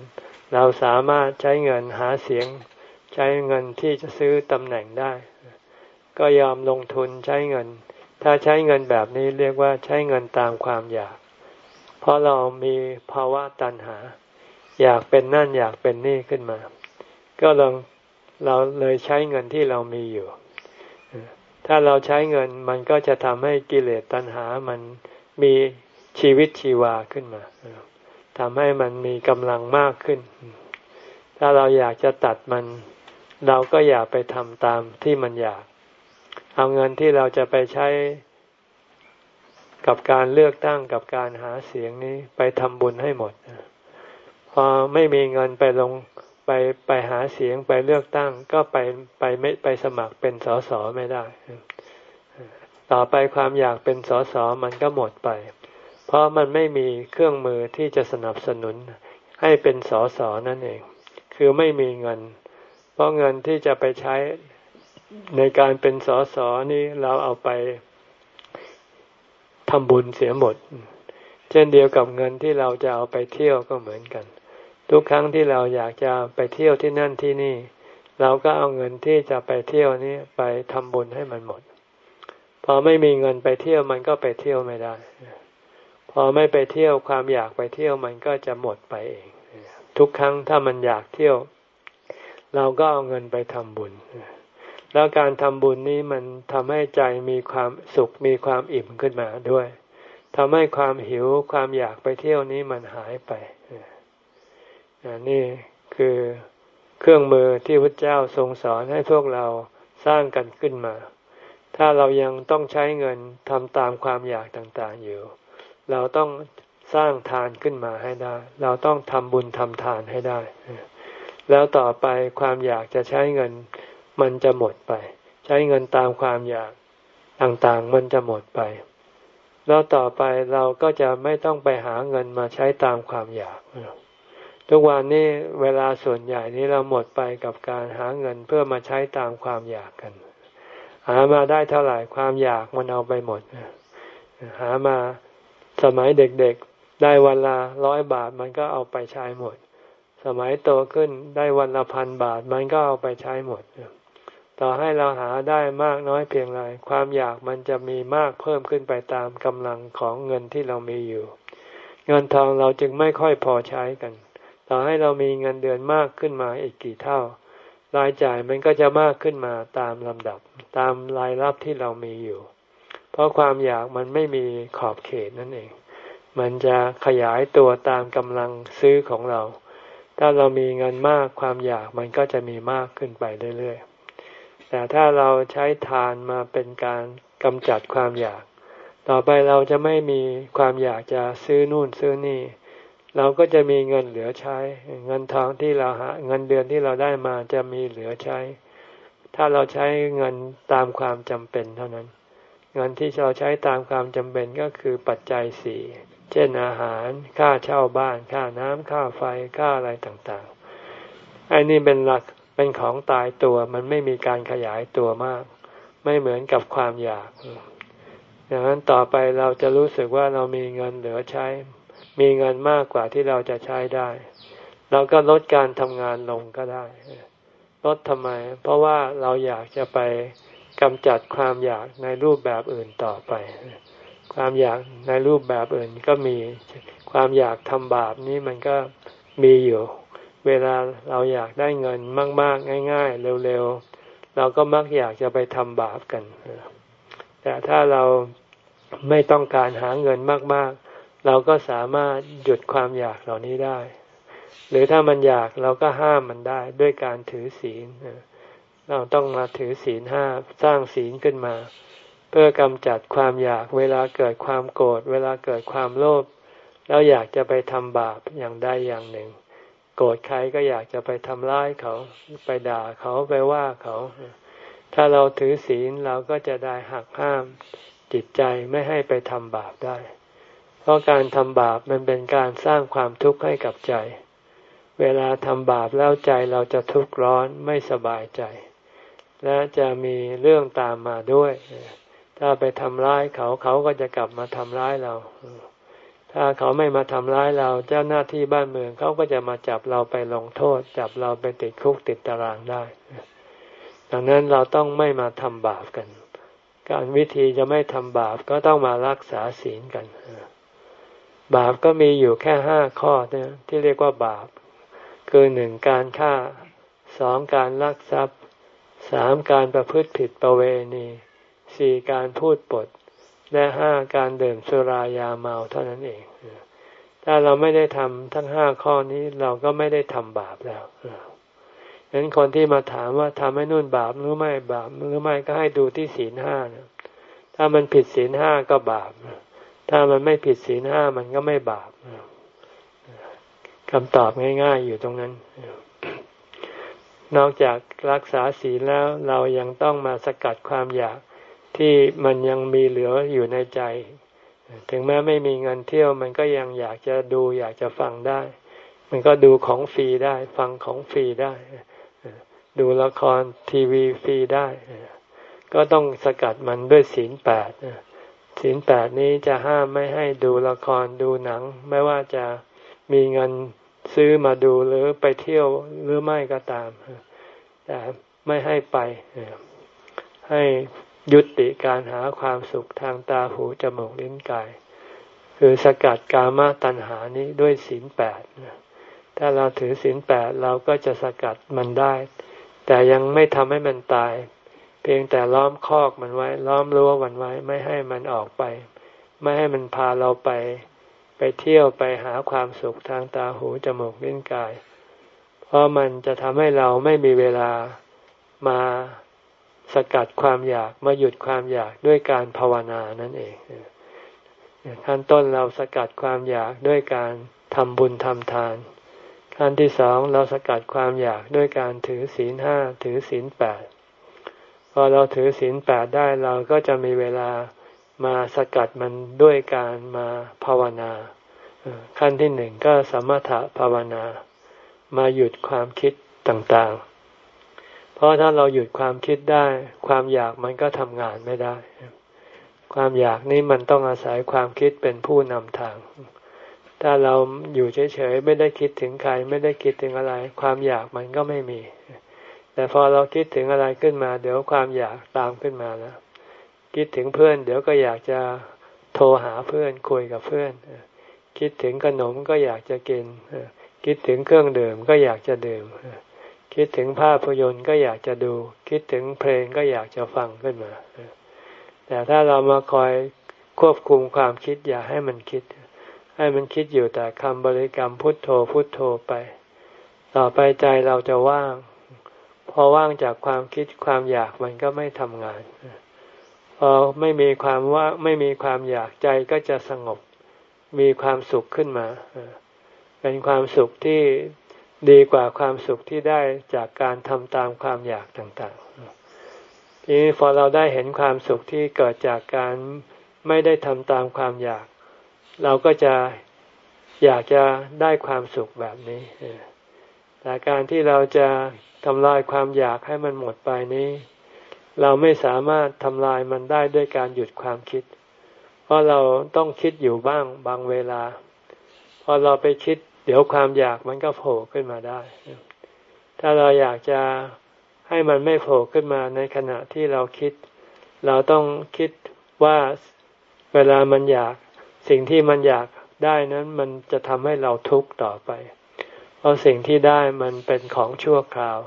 เราสามารถใช้เงินหาเสียง ใช้เงินที่จะซื้อตำแหน่งได้ ก็ยอมลงทุนใช้เงิน ถ้าใช้เงินแบบนี้เรียกว่าใช้เงินตามความอยาก เพราะเรามีภาวะตัณหา อยากเป็นนั่นอยากเป็นนี่ขึ้นมา ก็ลองเราเลยใช้เงินที่เรามีอยู่ ถ้าเราใช้เงินมันก็จะทำให้กิเลสตัณหามันมีชีวิตชีวาขึ้นมาทำให้มันมีกำลังมากขึ้น ถ้าเราอยากจะตัดมัน เราก็อย่าไปทำตามที่มันอยาก เอาเงินที่เราจะไปใช้กับการเลือกตั้งกับการหาเสียงนี้ไปทำบุญให้หมด พอไม่มีเงินไปลงไปไปหาเสียงไปเลือกตั้ง ก็ไปไปไม่ไปสมัครเป็นสสไม่ได้ ต่อไปความอยากเป็นสสมันก็หมดไป เพราะมันไม่มีเครื่องมือที่จะสนับสนุนให้เป็นสสนั่นเอง คือไม่มีเงิน เพราะเงินที่จะไปใช้ ในการเป็นสสนี้เราเอาไปทำบุญเสียหมด เช่นเดียวกับเงินที่เราจะเอาไปเที่ยวก็เหมือนกัน ทุกครั้งที่เราอยากจะไปเที่ยวที่นั่นที่นี่ เราก็เอาเงินที่จะไปเที่ยวนี้ไปทำบุญให้มันหมด พอไม่มีเงินไปเที่ยวมันก็ไปเที่ยวไม่ได้ พอไม่ไปเที่ยวความอยากไปเที่ยวมันก็จะหมดไปเอง ทุกครั้งถ้ามันอยากเที่ยว เราก็เอาเงินไปทำบุญ แล้วการทำบุญนี้มันทำให้ใจมีความสุขมีความอิ่มขึ้นมาด้วยทำให้ความหิวความอยากไปเที่ยวนี้มันหายไปนี่คือเครื่องมือที่พระเจ้าทรงสอนให้พวกเราสร้างกันขึ้นมา ถ้าเรายังต้องใช้เงินทำตามความอยากต่างๆอยู่ เราต้องสร้างทานขึ้นมาให้ได้ เราต้องทำบุญทำทานให้ได้ แล้วต่อไปความอยากจะใช้เงิน มันจะหมดไป ใช้เงินตามความอยากต่างๆ มันจะหมดไป แล้วต่อไปเราก็จะไม่ต้องไปหาเงินมาใช้ตามความอยากทุกวันนี้เวลาส่วนใหญ่นี้เราหมดไปกับการหาเงินเพื่อมาใช้ตามความอยากกัน หามาได้เท่าไหร่ความอยากมันเอาไปหมดหามาสมัยเด็กๆได้วันละร้อยบาทมันก็เอาไปใช้หมด สมัยโตขึ้นได้วันละพันบาทมันก็เอาไปใช้หมด ต่อให้เราหาได้มากน้อยเพียงไรความอยากมันจะมีมากเพิ่มขึ้นไปตามกำลังของเงินที่เรามีอยู่ เงินทองเราจึงไม่ค่อยพอใช้กัน ต่อให้เรามีเงินเดือนมากขึ้นมาอีกกี่เท่า รายจ่ายมันก็จะมากขึ้นมาตามลำดับ ตามรายรับที่เรามีอยู่ เพราะความอยากมันไม่มีขอบเขตนั่นเอง มันจะขยายตัวตามกำลังซื้อของเรา ถ้าเรามีเงินมากความอยากมันก็จะมีมากขึ้นไปเรื่อยๆ แต่ถ้าเราใช้ทานมาเป็นการกำจัดความอยาก ต่อไปเราจะไม่มีความอยากจะซื้อนู่นซื้อนี่ เราก็จะมีเงินเหลือใช้ เงินทองที่เราหาเงินเดือนที่เราได้มาจะมีเหลือใช้ ถ้าเราใช้เงินตามความจำเป็นเท่านั้น เงินที่เราใช้ตามความจำเป็นก็คือปัจจัยสี่เช่นอาหารค่าเช่าบ้าน ค่าน้ำค่าไฟค่าอะไรต่างๆอันนี้เป็นหลัก เป็นของตายตัวมันไม่มีการขยายตัวมาก ไม่เหมือนกับความอยากดังนั้นต่อไปเราจะรู้สึกว่าเรามีเงินเหลือใช้ มีเงินมากกว่าที่เราจะใช้ได้ เราก็ลดการทำงานลงก็ได้ ลดทำไม เพราะว่าเราอยากจะไปกำจัดความอยากในรูปแบบอื่นต่อไป ความอยากในรูปแบบอื่นก็มี ความอยากทำบาปนี้มันก็มีอยู่ เวลาเราอยากได้เงินมาก ๆ ง่าย ๆ เร็ว ๆ เราก็มักอยากจะไปทำบาปกัน แต่ถ้าเราไม่ต้องการหาเงินมาก ๆ เราก็สามารถหยุดความอยากเหล่านี้ได้ หรือถ้ามันอยากเราก็ห้ามมันได้ด้วยการถือศีล เราต้องมาถือศีลห้าสร้างศีลขึ้นมา เพื่อกำจัดความอยากเวลาเกิดความโกรธเวลาเกิดความโลภแล้วอยากจะไปทำบาปอย่างใดอย่างหนึ่ง โกรธใครก็อยากจะไปทำร้ายเขาไปด่าเขาไปว่าเขา ถ้าเราถือศีลเราก็จะได้หักห้ามจิตใจไม่ให้ไปทำบาปได้ เพราะการทำบาปมันเป็นการสร้างความทุกข์ให้กับใจ เวลาทำบาปแล้วใจเราจะทุกข์ร้อนไม่สบายใจ และจะมีเรื่องตามมาด้วย ถ้าไปทำร้ายเขาเขาก็จะกลับมาทำร้ายเรา ถ้าเขาไม่มาทำร้ายเราเจ้าหน้าที่บ้านเมืองเขาก็จะมาจับเราไปลงโทษ จับเราไปติดคุกติดตารางได้ ดังนั้นเราต้องไม่มาทำบาปกัน การวิธีจะไม่ทำบาปก็ต้องมารักษาศีลกัน บาปก็มีอยู่แค่ห้าข้อเนี่ยที่เรียกว่าบาป คือหนึ่งการฆ่าสองการลักทรัพย์สามการประพฤติผิดประเวณีสี่การพูดปด และห้าการดื่มสุรายาเมาเท่านั้นเอง ถ้าเราไม่ได้ทำทั้งห้าข้อนี้เราก็ไม่ได้ทำบาปแล้วฉะนั้นคนที่มาถามว่าทำให้นุ่นบาปหรือไม่บาปหรือไม่ก็ให้ดูที่ศีลห้านะถ้ามันผิดศีลห้าก็บาป ถ้ามันไม่ผิดศีลห้ามันก็ไม่บาปคำตอบง่ายๆอยู่ตรงนั้น นอกจากรักษาศีลแล้วเรายังต้องมาสกัดความอยาก ที่มันยังมีเหลืออยู่ในใจ ถึงแม้ไม่มีเงินเที่ยวมันก็ยังอยากจะดูอยากจะฟังได้ มันก็ดูของฟรีได้ ฟังของฟรีได้ ดูละครทีวีฟรีได้ ก็ต้องสกัดมันด้วยศีลแปดศีลแปดนี้จะห้ามไม่ให้ดูละครดูหนัง ไม่ว่าจะมีเงินซื้อมาดูหรือไปเที่ยวหรือไม่ก็ตามแต่ไม่ให้ไปให้ ยุติการหาความสุขทางตาหูจมูกลิ้นกาย คือสกัดกามตัณหานี้ด้วยศีลแปดถ้าเราถือศีลแปดเราก็จะสกัดมันได้ แต่ยังไม่ทำให้มันตาย เพียงแต่ล้อมคอกมันไว้ ล้อมรั้วมันไว้ไม่ให้มันออกไป ไม่ให้มันพาเราไป ไปเที่ยวไปหาความสุขทางตาหูจมูกลิ้นกาย เพราะมันจะทำให้เราไม่มีเวลามา สกัดความอยากมาหยุดความอยากด้วยการภาวนานั่นเองขั้นต้นเราสกัดความอยากด้วยการทำบุญทำทาน ขั้นที่สองเราสกัดความอยากด้วยการถือศีลห้าถือศีลแปดพอเราถือศีลแปดได้เราก็จะมีเวลามาสกัดมันด้วยการมาภาวนา ขั้นที่หนึ่งก็สมถะภาวนา มาหยุดความคิดต่างๆ เพราะถ้าเราหยุดความคิดได้ ความอยากมันก็ทำงานไม่ได้ ความอยากนี้มันต้องอาศัยความคิดเป็นผู้นำทาง ถ้าเราอยู่เฉยๆไม่ได้คิดถึงใครไม่ได้คิดถึงอะไร ความอยากมันก็ไม่มี แต่พอเราคิดถึงอะไรขึ้นมา เดี๋ยวความอยากตามขึ้นมาแล้ว คิดถึงเพื่อน เดี๋ยวก็อยากจะโทรหาเพื่อนคุยกับเพื่อน คิดถึงขนมก็อยากจะกิน คิดถึงเครื่องดื่มก็อยากจะดื่ม คิดถึงภาพยนตร์ก็อยากจะดู คิดถึงเพลงก็อยากจะฟังขึ้นมา แต่ถ้าเรามาคอยควบคุมความคิดอย่าให้มันคิด ให้มันคิดอยู่แต่คำบริกรรมพุทโธพุทโธไป ต่อไปใจเราจะว่าง พอว่างจากความคิดความอยากมันก็ไม่ทำงานพอไม่มีความว่าไม่มีความอยากใจก็จะสงบ มีความสุขขึ้นมา เป็นความสุขที่ ดีกว่าความสุขที่ได้จากการทำตามความอยากต่างๆ ทีนี้พอเราได้เห็นความสุขที่เกิดจากการไม่ได้ทำตามความอยาก เราก็จะอยากจะได้ความสุขแบบนี้แต่การที่เราจะทำลายความอยากให้มันหมดไปนี้ เราไม่สามารถทำลายมันได้ด้วยการหยุดความคิด เพราะเราต้องคิดอยู่บ้างบางเวลา พอเราไปคิด เดี๋ยวความอยากมันก็โผล่ขึ้นมาได้ ถ้าเราอยากจะให้มันไม่โผล่ขึ้นมาในขณะที่เราคิด เราต้องคิดว่าเวลามันอยากสิ่งที่มันอยากได้นั้นมันจะทำให้เราทุกข์ต่อไป เพราะสิ่งที่ได้มันเป็นของชั่วคราว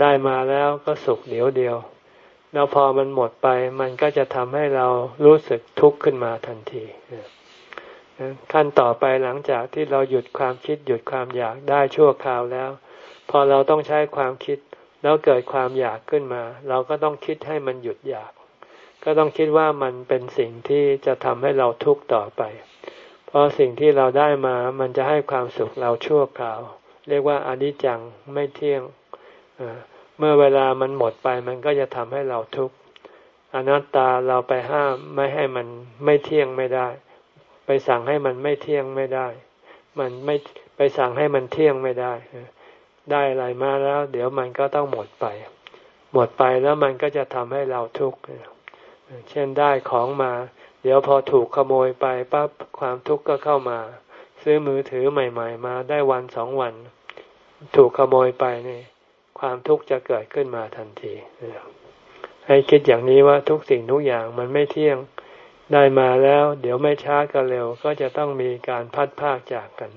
ได้มาแล้วก็สุขเดียวเดียว แล้วพอมันหมดไปมันก็จะทำให้เรารู้สึกทุกข์ขึ้นมาทันที ขั้นต่อไปหลังจากที่เราหยุดความคิดหยุดความอยากได้ชั่วคราวแล้ว พอเราต้องใช้ความคิดแล้วเกิดความอยากขึ้นมา เราก็ต้องคิดให้มันหยุดอยาก ก็ต้องคิดว่ามันเป็นสิ่งที่จะทำให้เราทุกข์ต่อไป เพราะสิ่งที่เราได้มามันจะให้ความสุขเราชั่วคราว เรียกว่าอนิจจังไม่เที่ยงเมื่อเวลามันหมดไปมันก็จะทำให้เราทุกข์อนัตตาเราไปห้ามไม่ให้มันไม่เที่ยงไม่ได้ ไปสั่งให้มันไม่เที่ยงไม่ได้ มันไม่ไปสั่งให้มันเที่ยงไม่ได้ ได้อะไรมาแล้ว เดี๋ยวมันก็ต้องหมดไป หมดไปแล้วมันก็จะทำให้เราทุกข์ เช่นได้ของมา เดี๋ยวพอถูกขโมยไปปั๊บความทุกข์ก็เข้ามา ซื้อมือถือใหม่ ๆ มาได้วันสองวัน ถูกขโมยไปนี่ความทุกข์จะเกิดขึ้นมาทันทีให้คิดอย่างนี้ว่าทุกสิ่งทุกอย่างมันไม่เที่ยง ได้มาแล้ว เดี๋ยวไม่ช้าก็เร็ว ก็จะต้องมีการพัดพากจากกัน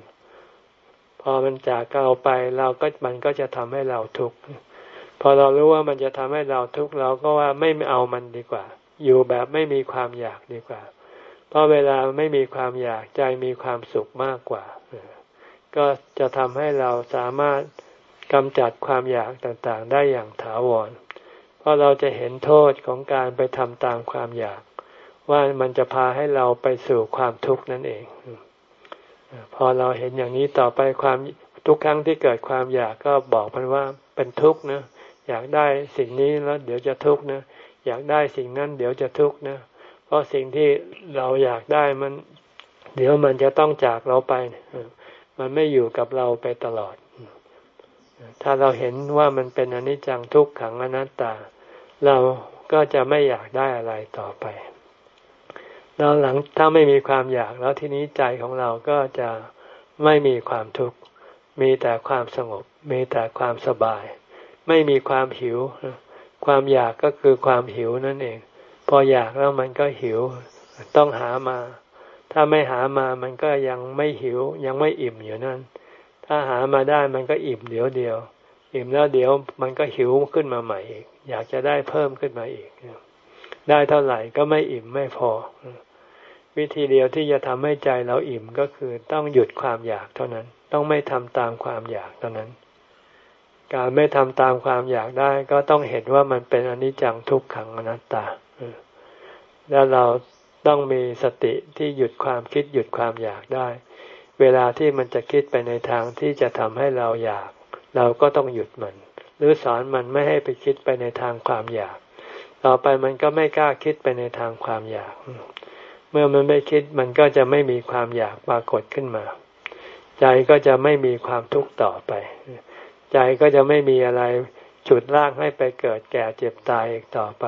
พอมันจากเราไปเราก็มันก็จะทำให้เราทุกข์พอเรารู้ว่ามันจะทำให้เราทุกข์เราก็ว่าไม่เอามันดีกว่า อยู่แบบไม่มีความอยากดีกว่า เพราะเวลาไม่มีความอยากใจมีความสุขมากกว่า ก็จะทำให้เราสามารถกำจัดความอยากต่างๆ ได้อย่างถาวร เพราะเราจะเห็นโทษของการไปทำตามความอยาก ว่ามันจะพาให้เราไปสู่ความทุกข์นั่นเอง พอเราเห็นอย่างนี้ต่อไปความทุกครั้งที่เกิดความอยากก็บอกมันว่าเป็นทุกข์นะอยากได้สิ่งนี้แล้วเดี๋ยวจะทุกข์นะอยากได้สิ่งนั้นเดี๋ยวจะทุกข์นะเพราะสิ่งที่เราอยากได้มัน เดี๋ยวมันจะต้องจากเราไป มันไม่อยู่กับเราไปตลอด ถ้าเราเห็นว่ามันเป็นอนิจจังทุกขังอนัตตา เราก็จะไม่อยากได้อะไรต่อไป แล้วหลังถ้าไม่มีความอยากแล้วทีนี้ใจของเราก็จะไม่มีความทุกข์มีแต่ความสงบ มีแต่ความสบาย ไม่มีความหิว ความอยากก็คือความหิวนั่นเอง พออยากแล้วมันก็หิว ต้องหามา ถ้าไม่หามามันก็ยังไม่หิว ยังไม่อิ่มอยู่นั่น ถ้าหามาได้มันก็อิ่มเดี๋ยวเดียว อิ่มแล้วเดี๋ยวมันก็หิวขึ้นมาใหม่อีก อยากจะได้เพิ่มขึ้นมาอีก ได้เท่าไหร่ก็ไม่อิ่มไม่พอ วิธีเดียวที่จะทำให้ใจเราอิ่มก็คือต้องหยุดความอยากเท่านั้น ต้องไม่ทำตามความอยากเท่านั้น การไม่ทำตามความอยากได้ก็ต้องเห็นว่ามันเป็นอนิจจังทุกขังอนัตตา แล้วเราต้องมีสติที่หยุดความคิดหยุดความอยากได้ เวลาที่มันจะคิดไปในทางที่จะทำให้เราอยาก เราก็ต้องหยุดมัน หรือสอนมันไม่ให้ไปคิดไปในทางความอยาก ต่อไปมันก็ไม่กล้าคิดไปในทางความอยาก เมื่อมันไม่คิดมันก็จะไม่มีความอยากปรากฏขึ้นมา ใจก็จะไม่มีความทุกข์ต่อไป ใจก็จะไม่มีอะไรจุดล่างให้ไปเกิดแก่เจ็บตายอีกต่อไป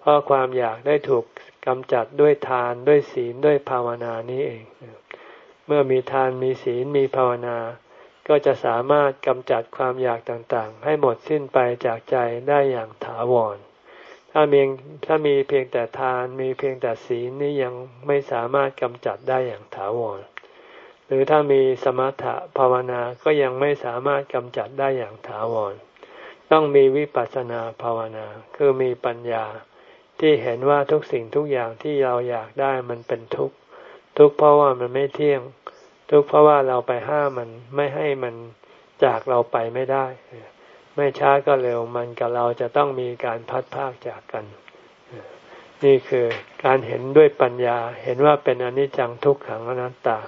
เพราะความอยากได้ถูกกำจัดด้วยทานด้วยศีลด้วยภาวนานี้เอง เมื่อมีทานมีศีลมีภาวนา ก็จะสามารถกำจัดความอยากต่างๆ ให้หมดสิ้นไปจากใจได้อย่างถาวร ถ้ามีถ้ามีเพียงแต่ทานมีเพียงแต่ศีลนี่ยังไม่สามารถกำจัดได้อย่างถาวร หรือถ้ามีสมถะภาวนาก็ยังไม่สามารถกำจัดได้อย่างถาวร ต้องมีวิปัสสนาภาวนา คือมีปัญญาที่เห็นว่าทุกสิ่งทุกอย่างที่เราอยากได้มันเป็นทุกข์ทุกข์เพราะว่ามันไม่เที่ยง ทุกข์เพราะว่าเราไปห้ามมันไม่ให้มันจากเราไปไม่ได้ ไม่ช้าก็เร็วมันกับเราจะต้องมีการพัดพากจากกัน นี่คือการเห็นด้วยปัญญา เห็นว่าเป็นอนิจจังทุกขังอนัตตา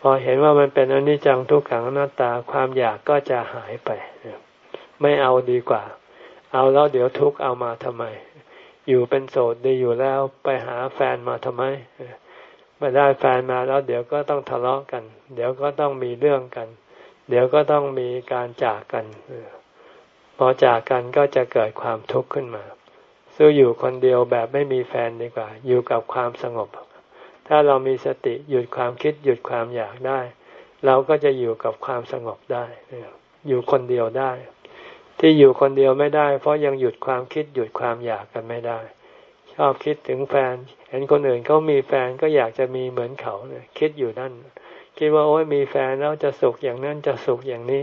พอเห็นว่ามันเป็นอนิจจังทุกขังอนัตตาความอยากก็จะหายไป ไม่เอาดีกว่า เอาแล้วเดี๋ยวทุกเอามาทำไม อยู่เป็นโสดดีอยู่แล้วไปหาแฟนมาทำไมมาได้แฟนมาแล้วเดี๋ยวก็ต้องทะเลาะกัน เดี๋ยวก็ต้องมีเรื่องกัน เดี๋ยวก็ต้องมีการจากกัน พอจากกันก็จะเกิดความทุกข์ขึ้นมาสู้อยู่คนเดียวแบบไม่มีแฟนดีกว่า อยู่กับความสงบ ถ้าเรามีสติหยุดความคิดหยุดความอยากได้ เราก็จะอยู่กับความสงบได้ อยู่คนเดียวได้ ที่อยู่คนเดียวไม่ได้ เพราะยังหยุดความคิดหยุดความอยากกันไม่ได้ ชอบคิดถึงแฟน เห็นคนอื่นเขามีแฟนก็อยากจะมีเหมือนเขาเนี่ยคิดอยู่นั่น คิดว่าโอ้ยมีแฟนแล้วจะสุขอย่างนั้นจะสุขอย่างนี้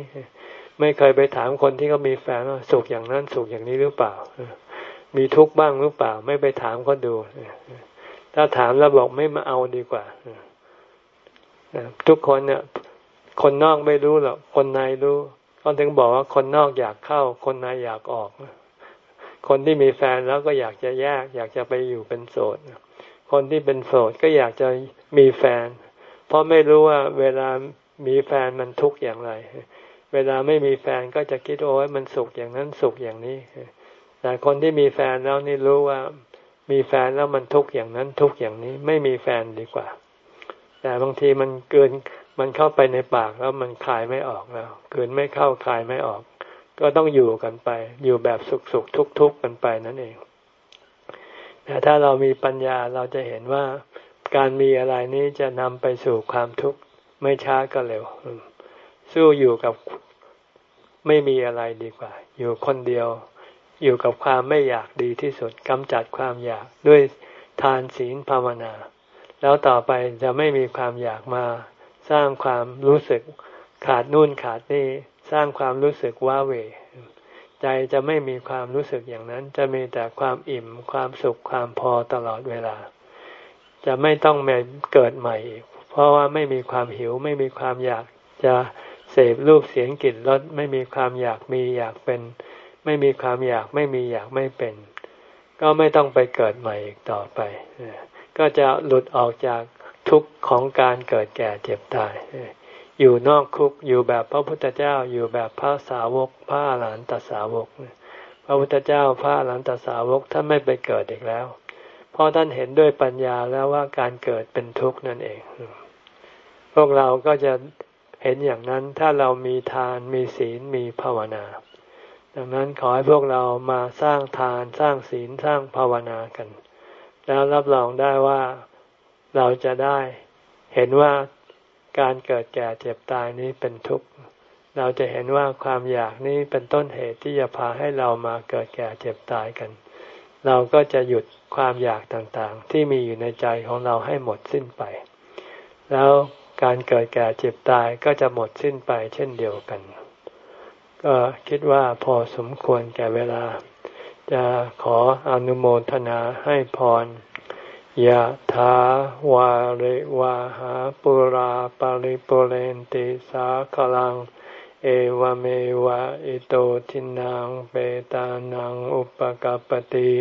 ไม่เคยไปถามคนที่เขามีแฟนว่าสุขอย่างนั้นสุขอย่างนี้หรือเปล่า มีทุกข์บ้างหรือเปล่า ไม่ไปถามเขาดู ถ้าถามแล้วบอกไม่มาเอาดีกว่า ทุกคนเนี่ย คนนอกไม่รู้หรอก คนในรู้เขาถึงบอกว่าคนนอกอยากเข้า คนในอยากออก คนที่มีแฟนแล้วก็อยากจะแยก อยากจะไปอยู่เป็นโสด คนที่เป็นโสดก็อยากจะมีแฟน เพราะไม่รู้ว่าเวลามีแฟนมันทุกข์อย่างไร เวลาไม่มีแฟนก็จะคิดโอ้ยมันสุขอย่างนั้นสุขอย่างนี้ แต่คนที่มีแฟนแล้วนี่รู้ว่ามีแฟนแล้วมันทุกข์อย่างนั้นทุกข์อย่างนี้ไม่มีแฟนดีกว่า แต่บางทีมันเกินมันเข้าไปในปากแล้วมันคายไม่ออกแล้วเกินไม่เข้าคายไม่ออก ก็ต้องอยู่กันไป อยู่แบบสุขสุขทุกทุกกันไปนั่นเอง แต่ถ้าเรามีปัญญาเราจะเห็นว่าการมีอะไรนี้จะนำไปสู่ความทุกข์ไม่ช้าก็เร็ว สู้อยู่กับไม่มีอะไรดีกว่า อยู่คนเดียว อยู่กับความไม่อยากดีที่สุดกำจัดความอยากด้วยทานศีลภาวนา แล้วต่อไปจะไม่มีความอยากมาสร้างความรู้สึกขาดนู่นขาดนี่สร้างความรู้สึกว้าเหวใจจะไม่มีความรู้สึกอย่างนั้น จะมีแต่ความอิ่มความสุขความพอตลอดเวลา จะไม่ต้องมเกิดใหม่อีกเพราะว่าไม่มีความหิวไม่มีความอยากจะ เสพรูปเสียงกลิ่นรสไม่มีความอยากมีอยากเป็น ไม่มีความอยากไม่มีอยากไม่เป็น ก็ไม่ต้องไปเกิดใหม่อีกต่อไป ก็จะหลุดออกจากทุกข์ของการเกิดแก่เจ็บตาย อยู่นอกคุกอยู่แบบพระพุทธเจ้าอยู่แบบพระสาวกพระหลานตสาวก พระพุทธเจ้าพระหลานตสาวกท่านไม่ไปเกิดอีกแล้วเพราะท่านเห็นด้วยปัญญาแล้วว่าการเกิดเป็นทุกข์นั่นเอง พวกเราก็จะ เห็นอย่างนั้นถ้าเรามีทานมีศีลมีภาวนา ดังนั้นขอให้พวกเรามาสร้างทานสร้างศีลสร้างภาวนากัน แล้วรับรองได้ว่าเราจะได้เห็นว่าการเกิดแก่เจ็บตายนี้เป็นทุกข์ เราจะเห็นว่าความอยากนี้เป็นต้นเหตุที่จะพาให้เรามาเกิดแก่เจ็บตายกัน เราก็จะหยุดความอยากต่างๆ ที่มีอยู่ในใจของเราให้หมดสิ้นไป แล้ว การเกิดแก่เจ็บตายก็จะหมดสิ้นไปเช่นเดียวกัน ก็คิดว่าพอสมควรแก่เวลา จะขออนุโมทนาให้พรยะถาวาริวาหาปุราปาริปุเรนติสาคลัง เอวเมวะอิโตทินังเปตานังอุปกปติ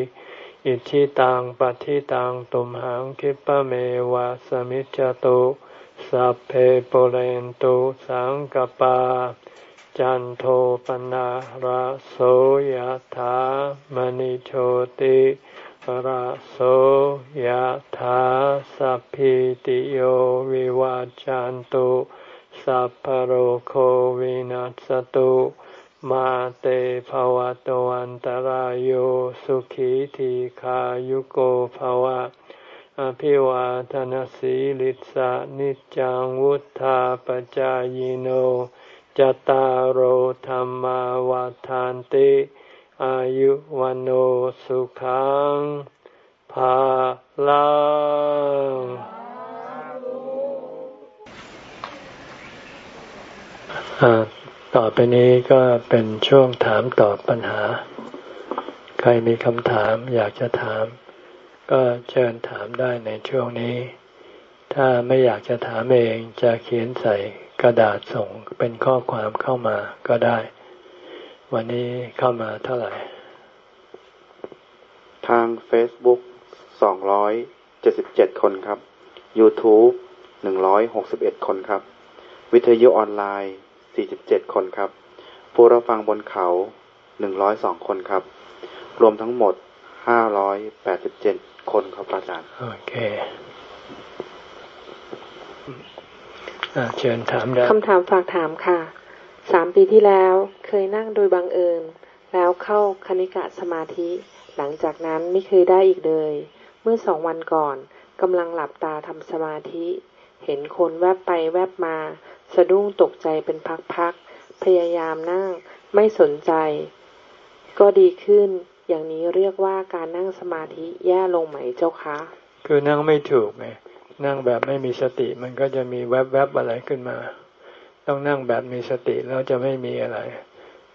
อิชิตังปฏิตังตุมหังคิปะเมวะสมิจจตุ สัพเพปเรนตุสังกปา จันโทปนะระโสยถามณิโชติระโสยถาสัพพิติโยวิวาจันตุสัพพโรโควินัสตุมาเตภวะตวันตารโยสุขีทีขายุโกภวะ อภิวาทนสีลิสานิจังวุธาปจายโนจตารโหธรรมวาทานติ อายุวันโอสุขังภาลังต่อไปนี้ก็เป็นช่วงถามตอบปัญหา ใครมีคำถามอยากจะถาม ก็เชิญถามได้ในช่วงนี้ ถ้าไม่อยากจะถามเองจะเขียนใส่กระดาษส่งเป็นข้อความเข้ามาก็ได้ วันนี้เข้ามาเท่าไหร่ ทาง Facebook 277 คนครับ YouTube 161 คนครับ วิทยุออนไลน์ 47 คนครับ ผู้รับฟังบนเขา 102 คนครับ รวมทั้งหมด 587 คนครับอาจารย์ โอเคเชิญถามได้คำถามฝากถามค่ะ สามปีที่แล้วเคยนั่งโดยบังเอิญ แล้วเข้าคณิกะสมาธิ หลังจากนั้นไม่เคยได้อีกเลย เมื่อสองวันก่อนกำลังหลับตาทำสมาธิ เห็นคนแวบไปแวบมา สะดุ้งตกใจเป็นพักๆพยายามนั่งไม่สนใจ ก็ดีขึ้น อย่างนี้เรียกว่าการนั่งสมาธิแย่ลงไหมเจ้าคะ คือนั่งไม่ถูกไงนั่งแบบไม่มีสติมันก็จะมีแวบๆอะไรขึ้นมา ต้องนั่งแบบมีสติแล้วจะไม่มีอะไร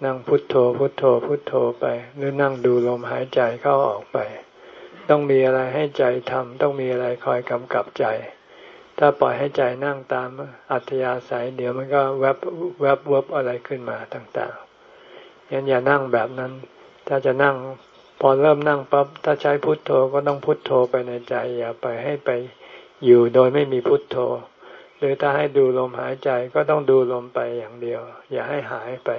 นั่งพุทโธ พุทโธ พุทโธไป หรือนั่งดูลมหายใจเข้าออกไป ต้องมีอะไรให้ใจทำต้องมีอะไรคอยกำกับใจ ถ้าปล่อยให้ใจนั่งตามอัธยาศัย เดี๋ยวมันก็แวบแวบวบอะไรขึ้นมาต่างๆยันอย่านั่งแบบนั้น ถ้าจะนั่งพอเริ่มนั่งปั๊บถ้าใช้พุทโธก็ต้องพุทโธไปในใจ อย่าไปให้ไปอยู่โดยไม่มีพุทโธ หรือถ้าให้ดูลมหายใจก็ต้องดูลมไปอย่างเดียว อย่าให้หายไป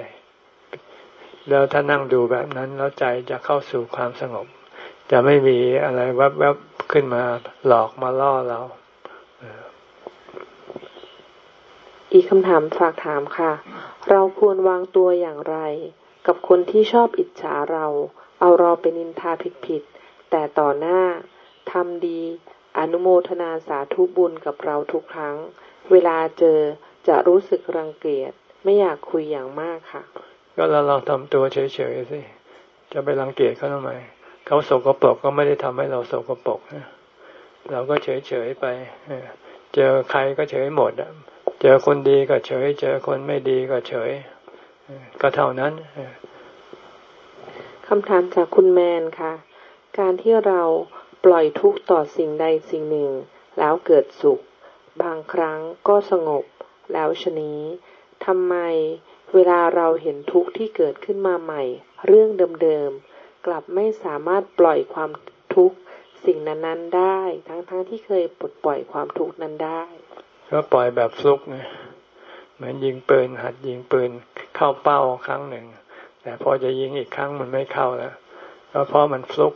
แล้วถ้านั่งดูแบบนั้นแล้วใจจะเข้าสู่ความสงบ จะไม่มีอะไรแวบๆขึ้นมาหลอกมาล่อเราอีกคำถามฝากถามค่ะ เราควรวางตัวอย่างไร กับคนที่ชอบอิจฉาเรา เอาเราเป็นนินทาผิดๆ แต่ต่อหน้าทำดี อนุโมทนาสาธุบุญกับเราทุกครั้ง เวลาเจอจะรู้สึกรังเกียจไม่อยากคุยอย่างมากค่ะ ก็เราลองทำตัวเฉยๆสิ จะไปรังเกียจเขาทำไม เขาโสกปรกก็ไม่ได้ทำให้เราโสกปรกนะเราก็เฉยๆไป เจอใครก็เฉยหมด เจอคนดีก็เฉย เจอคนไม่ดีก็เฉย ก็เท่านั้นคำถามจากคุณแมนค่ะ การที่เราปล่อยทุกข์ต่อสิ่งใดสิ่งหนึ่ง แล้วเกิดสุข บางครั้งก็สงบ แล้วชนี้ทำไมเวลาเราเห็นทุกข์ที่เกิดขึ้นมาใหม่ เรื่องเดิมๆ กลับไม่สามารถปล่อยความทุกข์สิ่งนั้นๆได้ ทั้งๆทที่เคยปลดปล่อยความทุกข์นั้นได้ ก็ปล่อยแบบฟลุกไง เหมือนยิงปืนหัดยิงปืนเข้าเป้าครั้งหนึ่ง แต่พอจะยิงอีกครั้งมันไม่เข้าแล้วก็เพราะมันฟลุก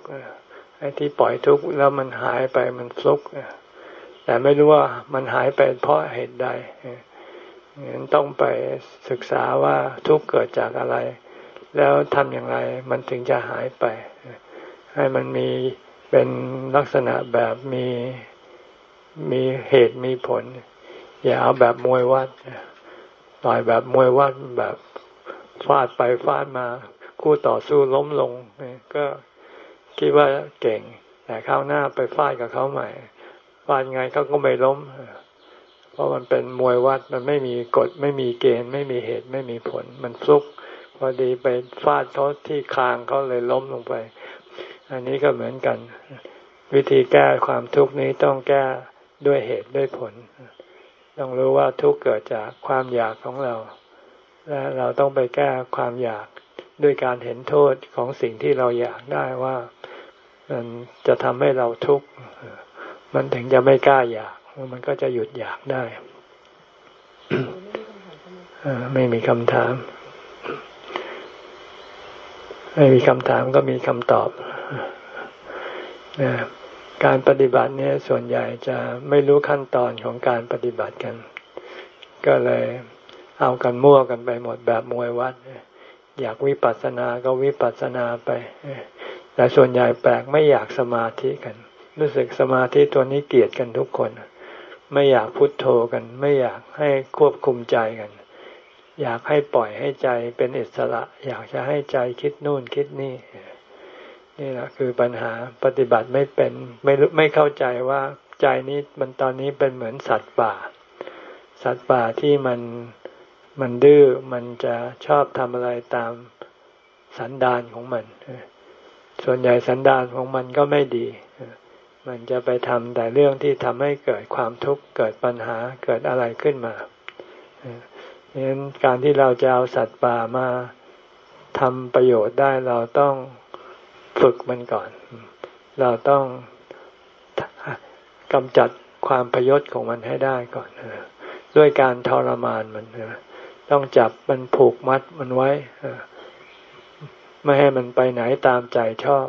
ไอ้ที่ปล่อยทุกข์แล้วมันหายไปมันฟลุกแต่ไม่รู้ว่ามันหายไปเพราะเหตุใดงั้นต้องไปศึกษาว่าทุกข์เกิดจากอะไร แล้วทำอย่างไรมันถึงจะหายไป ให้มันมีเป็นลักษณะแบบมีมีเหตุมีผล อย่าเอาแบบมวยวัด ต่อยแบบมวยวัดแบบฟาดไปฟาดมา คู่ต่อสู้ล้มลงก็คิดว่าเก่ง แต่ข้าวหน้าไปฟาดกับเขาใหม่ฟาดไงเขาก็ไม่ล้ม เพราะมันเป็นมวยวัดมันไม่มีกฎไม่มีเกณฑ์ ไม่มีเหตุไม่มีผล มันฟลุกพอดีไปฟาดเขาที่คางเขาเลยล้มลงไป อันนี้ก็เหมือนกัน วิธีแก้ความทุกข์นี้ต้องแก้ด้วยเหตุด้วยผล ต้องรู้ว่าทุกข์เกิดจากความอยากของเรา และเราต้องไปแก้ความอยากด้วยการเห็นโทษของสิ่งที่เราอยากได้ว่ามันจะทำให้เราทุกข์มันถึงจะไม่กล้าอยาก มันก็จะหยุดอยากได้ไม่มีคำถาม ไม่มีคำถามก็มีคำตอบ การปฏิบัติเนี่ยส่วนใหญ่จะไม่รู้ขั้นตอนของการปฏิบัติกัน ก็เลยเอากันมั่วกันไปหมดแบบมวยวัด อยากวิปัสสนาก็วิปัสสนาไป แต่ส่วนใหญ่แปลกไม่อยากสมาธิกัน รู้สึกสมาธิตัวนี้เกลียดกันทุกคน ไม่อยากพุทโธกัน ไม่อยากให้ควบคุมใจกัน อยากให้ปล่อยให้ใจเป็นอิสระ อยากจะให้ใจคิดนู่นคิดนี่ นี่แหละคือปัญหาปฏิบัติไม่เป็นไม่รู้ไม่เข้าใจว่าใจนี้มันตอนนี้เป็นเหมือนสัตว์ป่า สัตว์ป่าที่มันมันดื้อมันจะชอบทำอะไรตามสันดานของมัน ส่วนใหญ่สันดานของมันก็ไม่ดี มันจะไปทำแต่เรื่องที่ทำให้เกิดความทุกข์เกิดปัญหาเกิดอะไรขึ้นมาดังนั้นการที่เราจะเอาสัตว์ป่ามาทำประโยชน์ได้เราต้อง ฝึกมันก่อน เราต้องกำจัดความพยศของมันให้ได้ก่อนด้วยการทรมานมันต้องจับมันผูกมัดมันไว้ไม่ให้มันไปไหนตามใจชอบ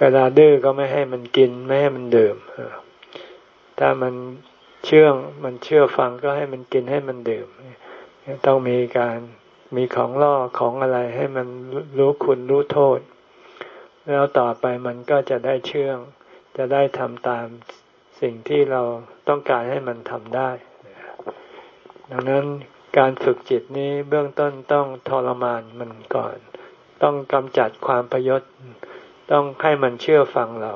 เวลาดื้อก็ไม่ให้มันกิน ไม่ให้มันดื่มถ้ามันเชื่องมันเชื่อฟังก็ให้มันกินให้มันดื่ม ต้องมีการ มีของล่อของอะไรให้มันรู้คุณรู้โทษ แล้วต่อไปมันก็จะได้เชื่อง จะได้ทำตามสิ่งที่เราต้องการให้มันทำได้ ดังนั้นการฝึกจิตนี้เบื้องต้นต้องทรมานมันก่อน ต้องกำจัดความพยศ ต้องให้มันเชื่อฟังเรา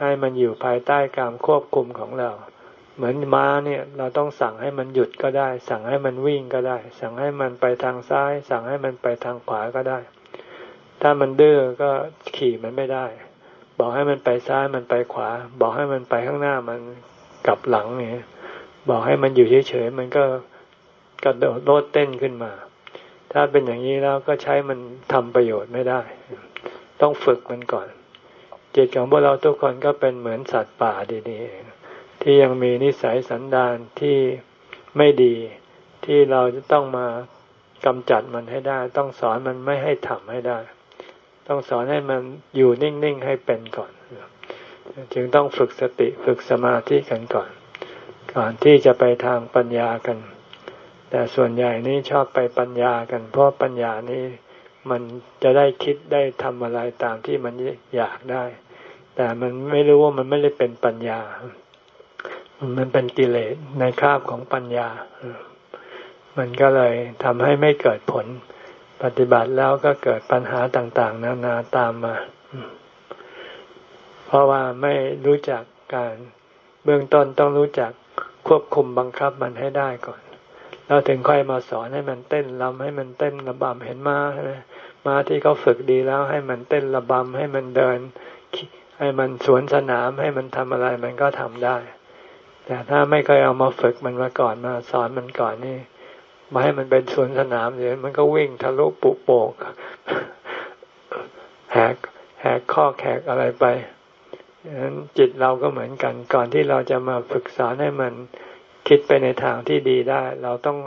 ให้มันอยู่ภายใต้การควบคุมของเรา เหมือนม้าเนี่ย เราต้องสั่งให้มันหยุดก็ได้ สั่งให้มันวิ่งก็ได้ สั่งให้มันไปทางซ้าย สั่งให้มันไปทางขวาก็ได้ ถ้ามันดื้อก็ขี่มันไม่ได้ บอกให้มันไปซ้ายมันไปขวา บอกให้มันไปข้างหน้ามันกลับหลังเนี่ยบอกให้มันอยู่เฉยๆมันก็กระโดดโลดเต้นขึ้นมา ถ้าเป็นอย่างนี้แล้วก็ใช้มันทำประโยชน์ไม่ได้ ต้องฝึกมันก่อน จิตของพวกเราทุกคนก็เป็นเหมือนสัตว์ป่าดีๆ ที่ยังมีนิสัยสันดานที่ไม่ดีที่เราจะต้องมากำจัดมันให้ได้ ต้องสอนมันไม่ให้ทำให้ได้ ต้องสอนให้มันอยู่นิ่งๆให้เป็นก่อน จึงต้องฝึกสติฝึกสมาธิกันก่อน ก่อนที่จะไปทางปัญญากัน แต่ส่วนใหญ่นี่ชอบไปปัญญากัน เพราะปัญญานี่มันจะได้คิดได้ทำอะไรตามที่มันอยากได้ แต่มันไม่รู้ว่ามันไม่ได้เป็นปัญญา มันเป็นกิเลสในคราบของปัญญา มันก็เลยทำให้ไม่เกิดผล ปฏิบัติแล้วก็เกิดปัญหาต่างๆ นานาตามมา เพราะว่าไม่รู้จักการเบื้องต้นต้องรู้จักควบคุมบังคับมันให้ได้ก่อน แล้วถึงค่อยมาสอนให้มันเต้นลำให้มันเต้นระบำเห็นมาใช่ไหมมาที่เขาฝึกดีแล้วให้มันเต้นระบำให้มันเดิน ให้มันสวนสนามให้มันทำอะไรมันก็ทำได้ แต่ถ้าไม่เคยเอามาฝึกมันมาก่อนมาสอนมันก่อนนี่มาให้มันเป็นสวนสนามเดี๋ยวมันก็วิ่งทะลุปุโปกแหกแหหกข้อแขกอะไรไปฉะนั้นจิตเราก็เหมือนกัน ก่อนที่เราจะมาฝึกสอนให้มันคิดไปในทางที่ดีได้ เราต้อง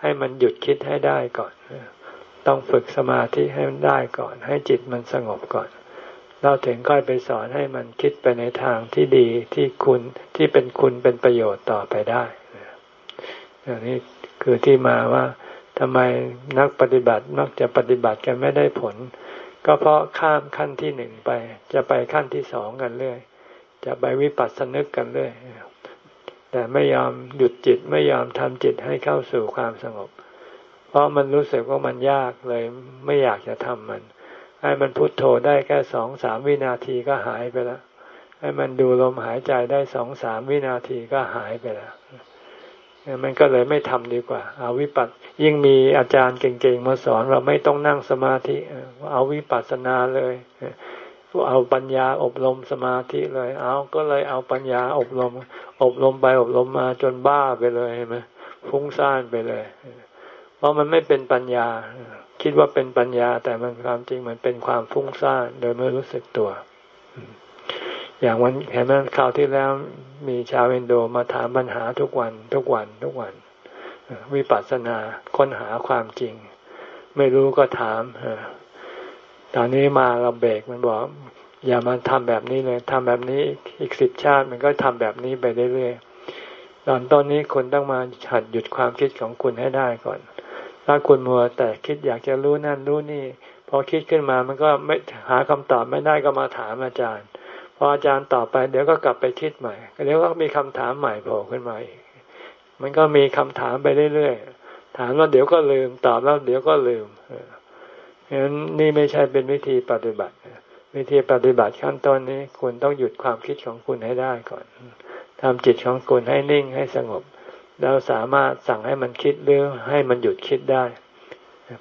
ให้มันหยุดคิดให้ได้ก่อน ต้องฝึกสมาธิให้มันได้ก่อน ให้จิตมันสงบก่อน เราถึงค่อยไปสอนให้มันคิดไปในทางที่ดีที่คุณที่เป็นคุณเป็นประโยชน์ต่อไปได้อันนี้คือที่มาว่าทำไมนักปฏิบัติมักจะปฏิบัติกันไม่ได้ผล ก็เพราะข้ามขั้นที่หนึ่งไป จะไปขั้นที่สองกันเรื่อย จะไปวิปัสสนึกกันเรื่อยแต่ไม่ยอมหยุดจิตไม่ยอมทำจิตให้เข้าสู่ความสงบ เพราะมันรู้สึกว่ามันยากเลย ไม่อยากจะทำมัน ให้มันพุโทโธได้แค่สองสามวินาทีก็หายไปแล้วให้มันดูลมหายใจได้สองสามวินาทีก็หายไปแล้วมันก็เลยไม่ทำดีกว่า เอาวิปัสยิ่งมีอาจารย์เก่งๆมาสอนเราไม่ต้องนั่งสมาธิ เอาวิปัสสนาเลยเอาปัญญาอบรมสมาธิเลย เอาก็เลยเอาปัญญาอบรม อบรมไปอบรมมาจนบ้าไปเลยใช่ไหมฟุ้งซ่านไปเลย เพราะมันไม่เป็นปัญญา คิดว่าเป็นปัญญา แต่มันความจริงมันเป็นความฟุ้งซ่านโดยไม่รู้สึกตัว อย่างวันเห็นไหมคราวที่แล้วมีชาวอินโดมาถามปัญหาทุกวันทุกวันทุกวัน วิปัสสนาค้นหาความจริง ไม่รู้ก็ถามตอนนี้มาเราเบรกมันบอก อย่ามาทำแบบนี้เลยทำแบบนี้อีกสิบชาติมันก็ทำแบบนี้ไปเรื่อยๆตอนต้นนี้คุณต้องมาหัดหยุดความคิดของคุณให้ได้ก่อน ถ้าคุณมัวแต่คิดอยากจะรู้นั่นรู้นี่ พอคิดขึ้นมามันก็ไม่หาคำตอบไม่ได้ก็มาถามอาจารย์ พออาจารย์ตอบไปเดี๋ยวก็กลับไปคิดใหม่เดี๋ยวก็มีคำถามใหม่โผล่ขึ้นมาอีกมันก็มีคำถามไปเรื่อยๆถามแล้วเดี๋ยวก็ลืมตอบแล้วเดี๋ยวก็ลืมเพราะฉะนั้นนี่ไม่ใช่เป็นวิธีปฏิบัติวิธีปฏิบัติขั้นต้นนี้คุณต้องหยุดความคิดของคุณให้ได้ก่อนทำจิตของคุณให้นิ่งให้สงบ แล้วสามารถสั่งให้มันคิดหรือให้มันหยุดคิดได้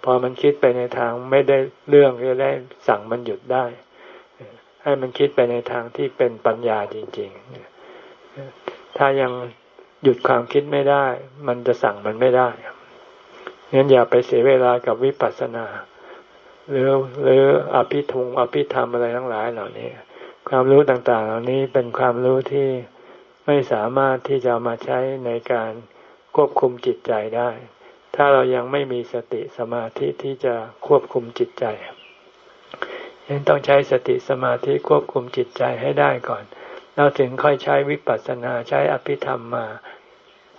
พอมันคิดไปในทางไม่ได้เรื่องก็ได้สั่งมันหยุดได้ ให้มันคิดไปในทางที่เป็นปัญญาจริง ๆ ถ้ายังหยุดความคิดไม่ได้ มันจะสั่งมันไม่ได้งั้นอย่าไปเสียเวลากับวิปัสสนา หรือหรืออภิทุงอภิธรรมอะไรทั้งหลายเหล่านี้ ความรู้ต่างๆ เหล่านี้เป็นความรู้ที่ ไม่สามารถที่จะมาใช้ในการควบคุมจิตใจได้ ถ้าเรายังไม่มีสติสมาธิที่จะควบคุมจิตใจยังต้องใช้สติสมาธิควบคุมจิตใจให้ได้ก่อนเราถึงค่อยใช้วิปัสสนาใช้อภิธรรมมา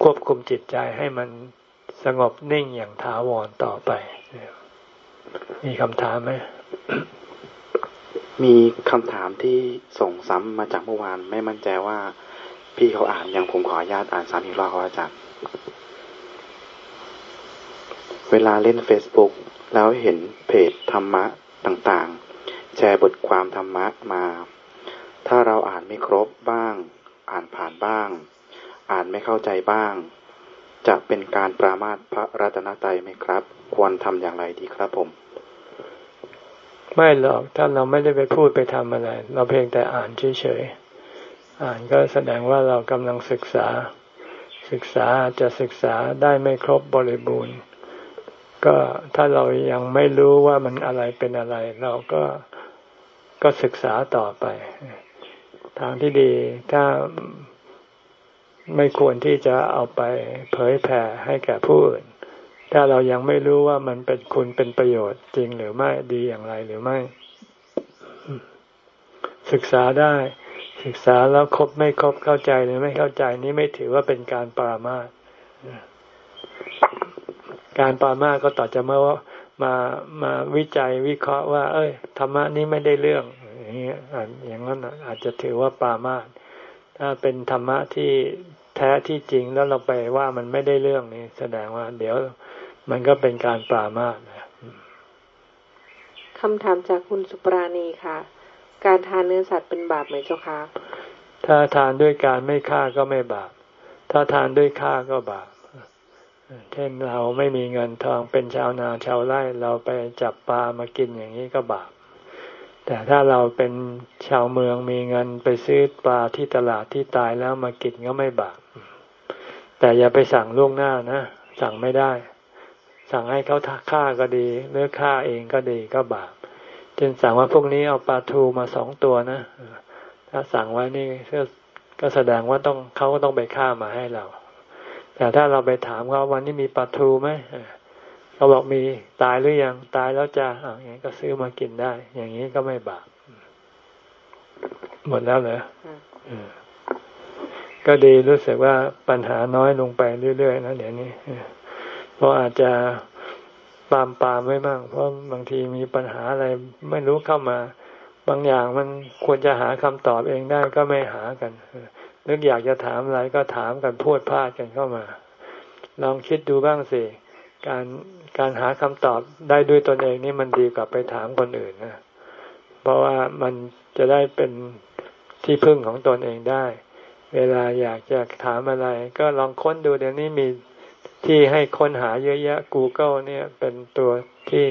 ควบคุมจิตใจให้มันสงบนิ่งอย่างถาวรต่อไป มีคำถามไหมมีคำถามที่ส่งซ้ำมาจากเมื่อวานไม่มั่นใจว่า พี่เขาอ่านยังผมขออนุญาตอ่านซ้ำอีกรอบครับอาจารย์เวลาเล่น Facebook แล้วเห็นเพจธรรมะต่างๆ แชร์บทความธรรมะมา ถ้าเราอ่านไม่ครบบ้าง อ่านผ่านบ้าง อ่านไม่เข้าใจบ้าง จะเป็นการปรามาสพระรัตนตรัยไหมครับ ควรทำอย่างไรดีครับผม ไม่หรอกถ้าเราไม่ได้ไปพูดไปทำอะไร เราเพียงแต่อ่านเฉยๆ อ่านก็แสดงว่าเรากำลังศึกษา ศึกษาจะศึกษาได้ไม่ครบบริบูรณ์ ก็ถ้าเรายังไม่รู้ว่ามันอะไรเป็นอะไร เราก็ก็ศึกษาต่อไป ทางที่ดีถ้าไม่ควรที่จะเอาไปเผยแผ่ให้แก่ผู้อื่น ถ้าเรายังไม่รู้ว่ามันเป็นคุณเป็นประโยชน์จริงหรือไม่ดีอย่างไรหรือไม่ ศึกษาได้ ศึกษาแล้วครบไม่ครบเข้าใจหรือไม่เข้าใจนี้ไม่ถือว่าเป็นการปรามาสการปรามาสก็ต่อจะมาว่ามามาวิจัยวิเคราะห์ว่า เอ้ยธรรมะนี้ไม่ได้เรื่องอย่างเงี้ยอย่างนั้นอาจจะถือว่าปรามาสถ้าเป็นธรรมะที่แท้ที่จริงแล้วเราไปว่ามันไม่ได้เรื่องนี้แสดงว่า เดี๋ยวมันก็เป็นการปรามาสนะคำถามจากคุณสุปราณีค่ะ การทานเนื้อสัตว์เป็นบาปไหมเจ้าคะถ้าทานด้วยการไม่ฆ่าก็ไม่บาป ถ้าทานด้วยฆ่าก็บาป เช่นเราไม่มีเงินทองเป็นชาวนาชาวไร่เราไปจับปลามากินอย่างนี้ก็บาป แต่ถ้าเราเป็นชาวเมืองมีเงินไปซื้อปลาที่ตลาดที่ตายแล้วมากินก็ไม่บาป แต่อย่าไปสั่งล่วงหน้านะ สั่งไม่ได้ สั่งให้เขาฆ่าก็ดีหรือฆ่าเองก็ดีก็บาป จึงสั่งว่าพวกนี้เอาปลาทูมาสองตัวนะถ้าสั่งไว้นี่ก็แสดงว่าต้องเขาก็ต้องไปฆ่ามาให้เรา แต่ถ้าเราไปถามเขาวันนี้มีปลาทูไหมเขาบอกมีตายหรือยังตายแล้วจ้าอย่างนี้ก็ซื้อมากินได้ อย่างนี้ก็ไม่บาปหมดแล้วเหรอก็ดีรู้สึกว่าปัญหาน้อยลงไปเรื่อยๆนะเดี๋ยวนี้เพราะอาจจะ ปามปามไว้บ้างเพราะบางทีมีปัญหาอะไรไม่รู้เข้ามา บางอย่างมันควรจะหาคำตอบเองได้ก็ไม่หากันนึกอยากจะถามอะไรก็ถามกันพูดพลาดกันเข้ามา ลองคิดดูบ้างสิการการหาคำตอบได้ด้วยตนเองนี่มันดีกว่าไปถามคนอื่นนะเพราะว่ามันจะได้เป็นที่พึ่งของตนเองได้ เวลาอยากจะถามอะไร ก็ลองค้นดูเดี๋ยวนี้มี ที่ให้ค้นหาเยอะแยะ Google เนี่ยเป็นตัวที่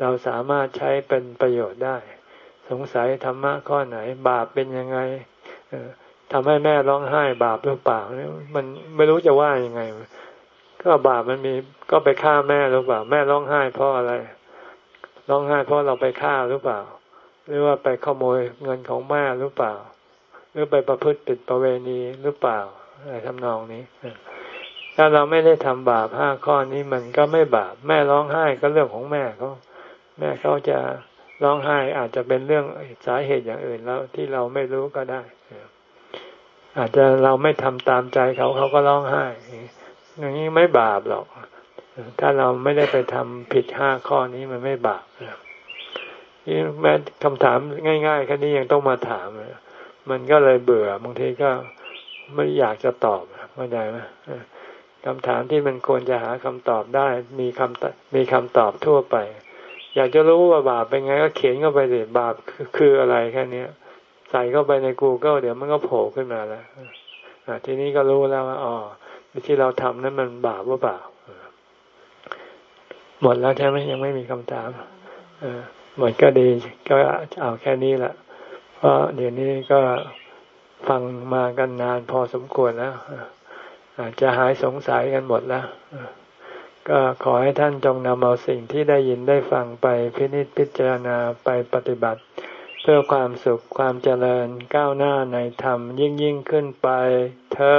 เราสามารถใช้เป็นประโยชน์ได้ สงสัยธรรมะข้อไหน บาปเป็นยังไงทำให้แม่ร้องไห้บาปหรือเปล่ามันไม่รู้จะว่ายังไง ก็บาปมันมีก็ไปฆ่าแม่หรือเปล่า แม่ร้องไห้เพราะอะไรร้องไห้เพราะเราไปฆ่าหรือเปล่า หรือว่าไปขโมยเงินของแม่หรือเปล่า หรือไปประพฤติผิดประเวณีหรือเปล่าอะไรทำนองนี้ ถ้าเราไม่ได้ทำบาปห้าข้อนี้มันก็ไม่บาป แม่ร้องไห้ก็เรื่องของแม่เขาแม่เขาจะร้องไห้อาจจะเป็นเรื่องสาเหตุอย่างอื่นแล้วที่เราไม่รู้ก็ได้ อาจจะเราไม่ทำตามใจเขาเขาก็ร้องไห้ อย่างนี้ไม่บาปหรอก ถ้าเราไม่ได้ไปทำผิดห้าข้อนี้มันไม่บาปนี่แม้คำถามง่ายๆแค่นี้ยังต้องมาถาม มันก็เลยเบื่อบางทีก็ไม่อยากจะตอบเข้าใจไหม คำถามที่มันควรจะหาคำตอบได้ มีคำมีคำตอบทั่วไป อยากจะรู้ว่าบาปเป็นไงก็เขียนเข้าไปเลยบาปคืออะไรแค่นี้ใส่เข้าไปใน Google เดี๋ยวมันก็โผล่ขึ้นมาแล้วทีนี้ก็รู้แล้วว่าอ๋อที่เราทำนั้นมันบาปว่าบาปหมดแล้วใช่ไหมยังไม่มีคำถามหมดก็ดีก็เอาแค่นี้แหละเพราะเดี๋ยวนี้ก็ฟังมากันนานพอสมควรแล้ว อาจจะหายสงสัยกันหมดแล้ว ก็ขอให้ท่านจงนำเอาสิ่งที่ได้ยินได้ฟังไปพินิจพิจารณาไปปฏิบัติ เพื่อความสุขความเจริญก้าวหน้าในธรรมยิ่งยิ่งขึ้นไปเทอ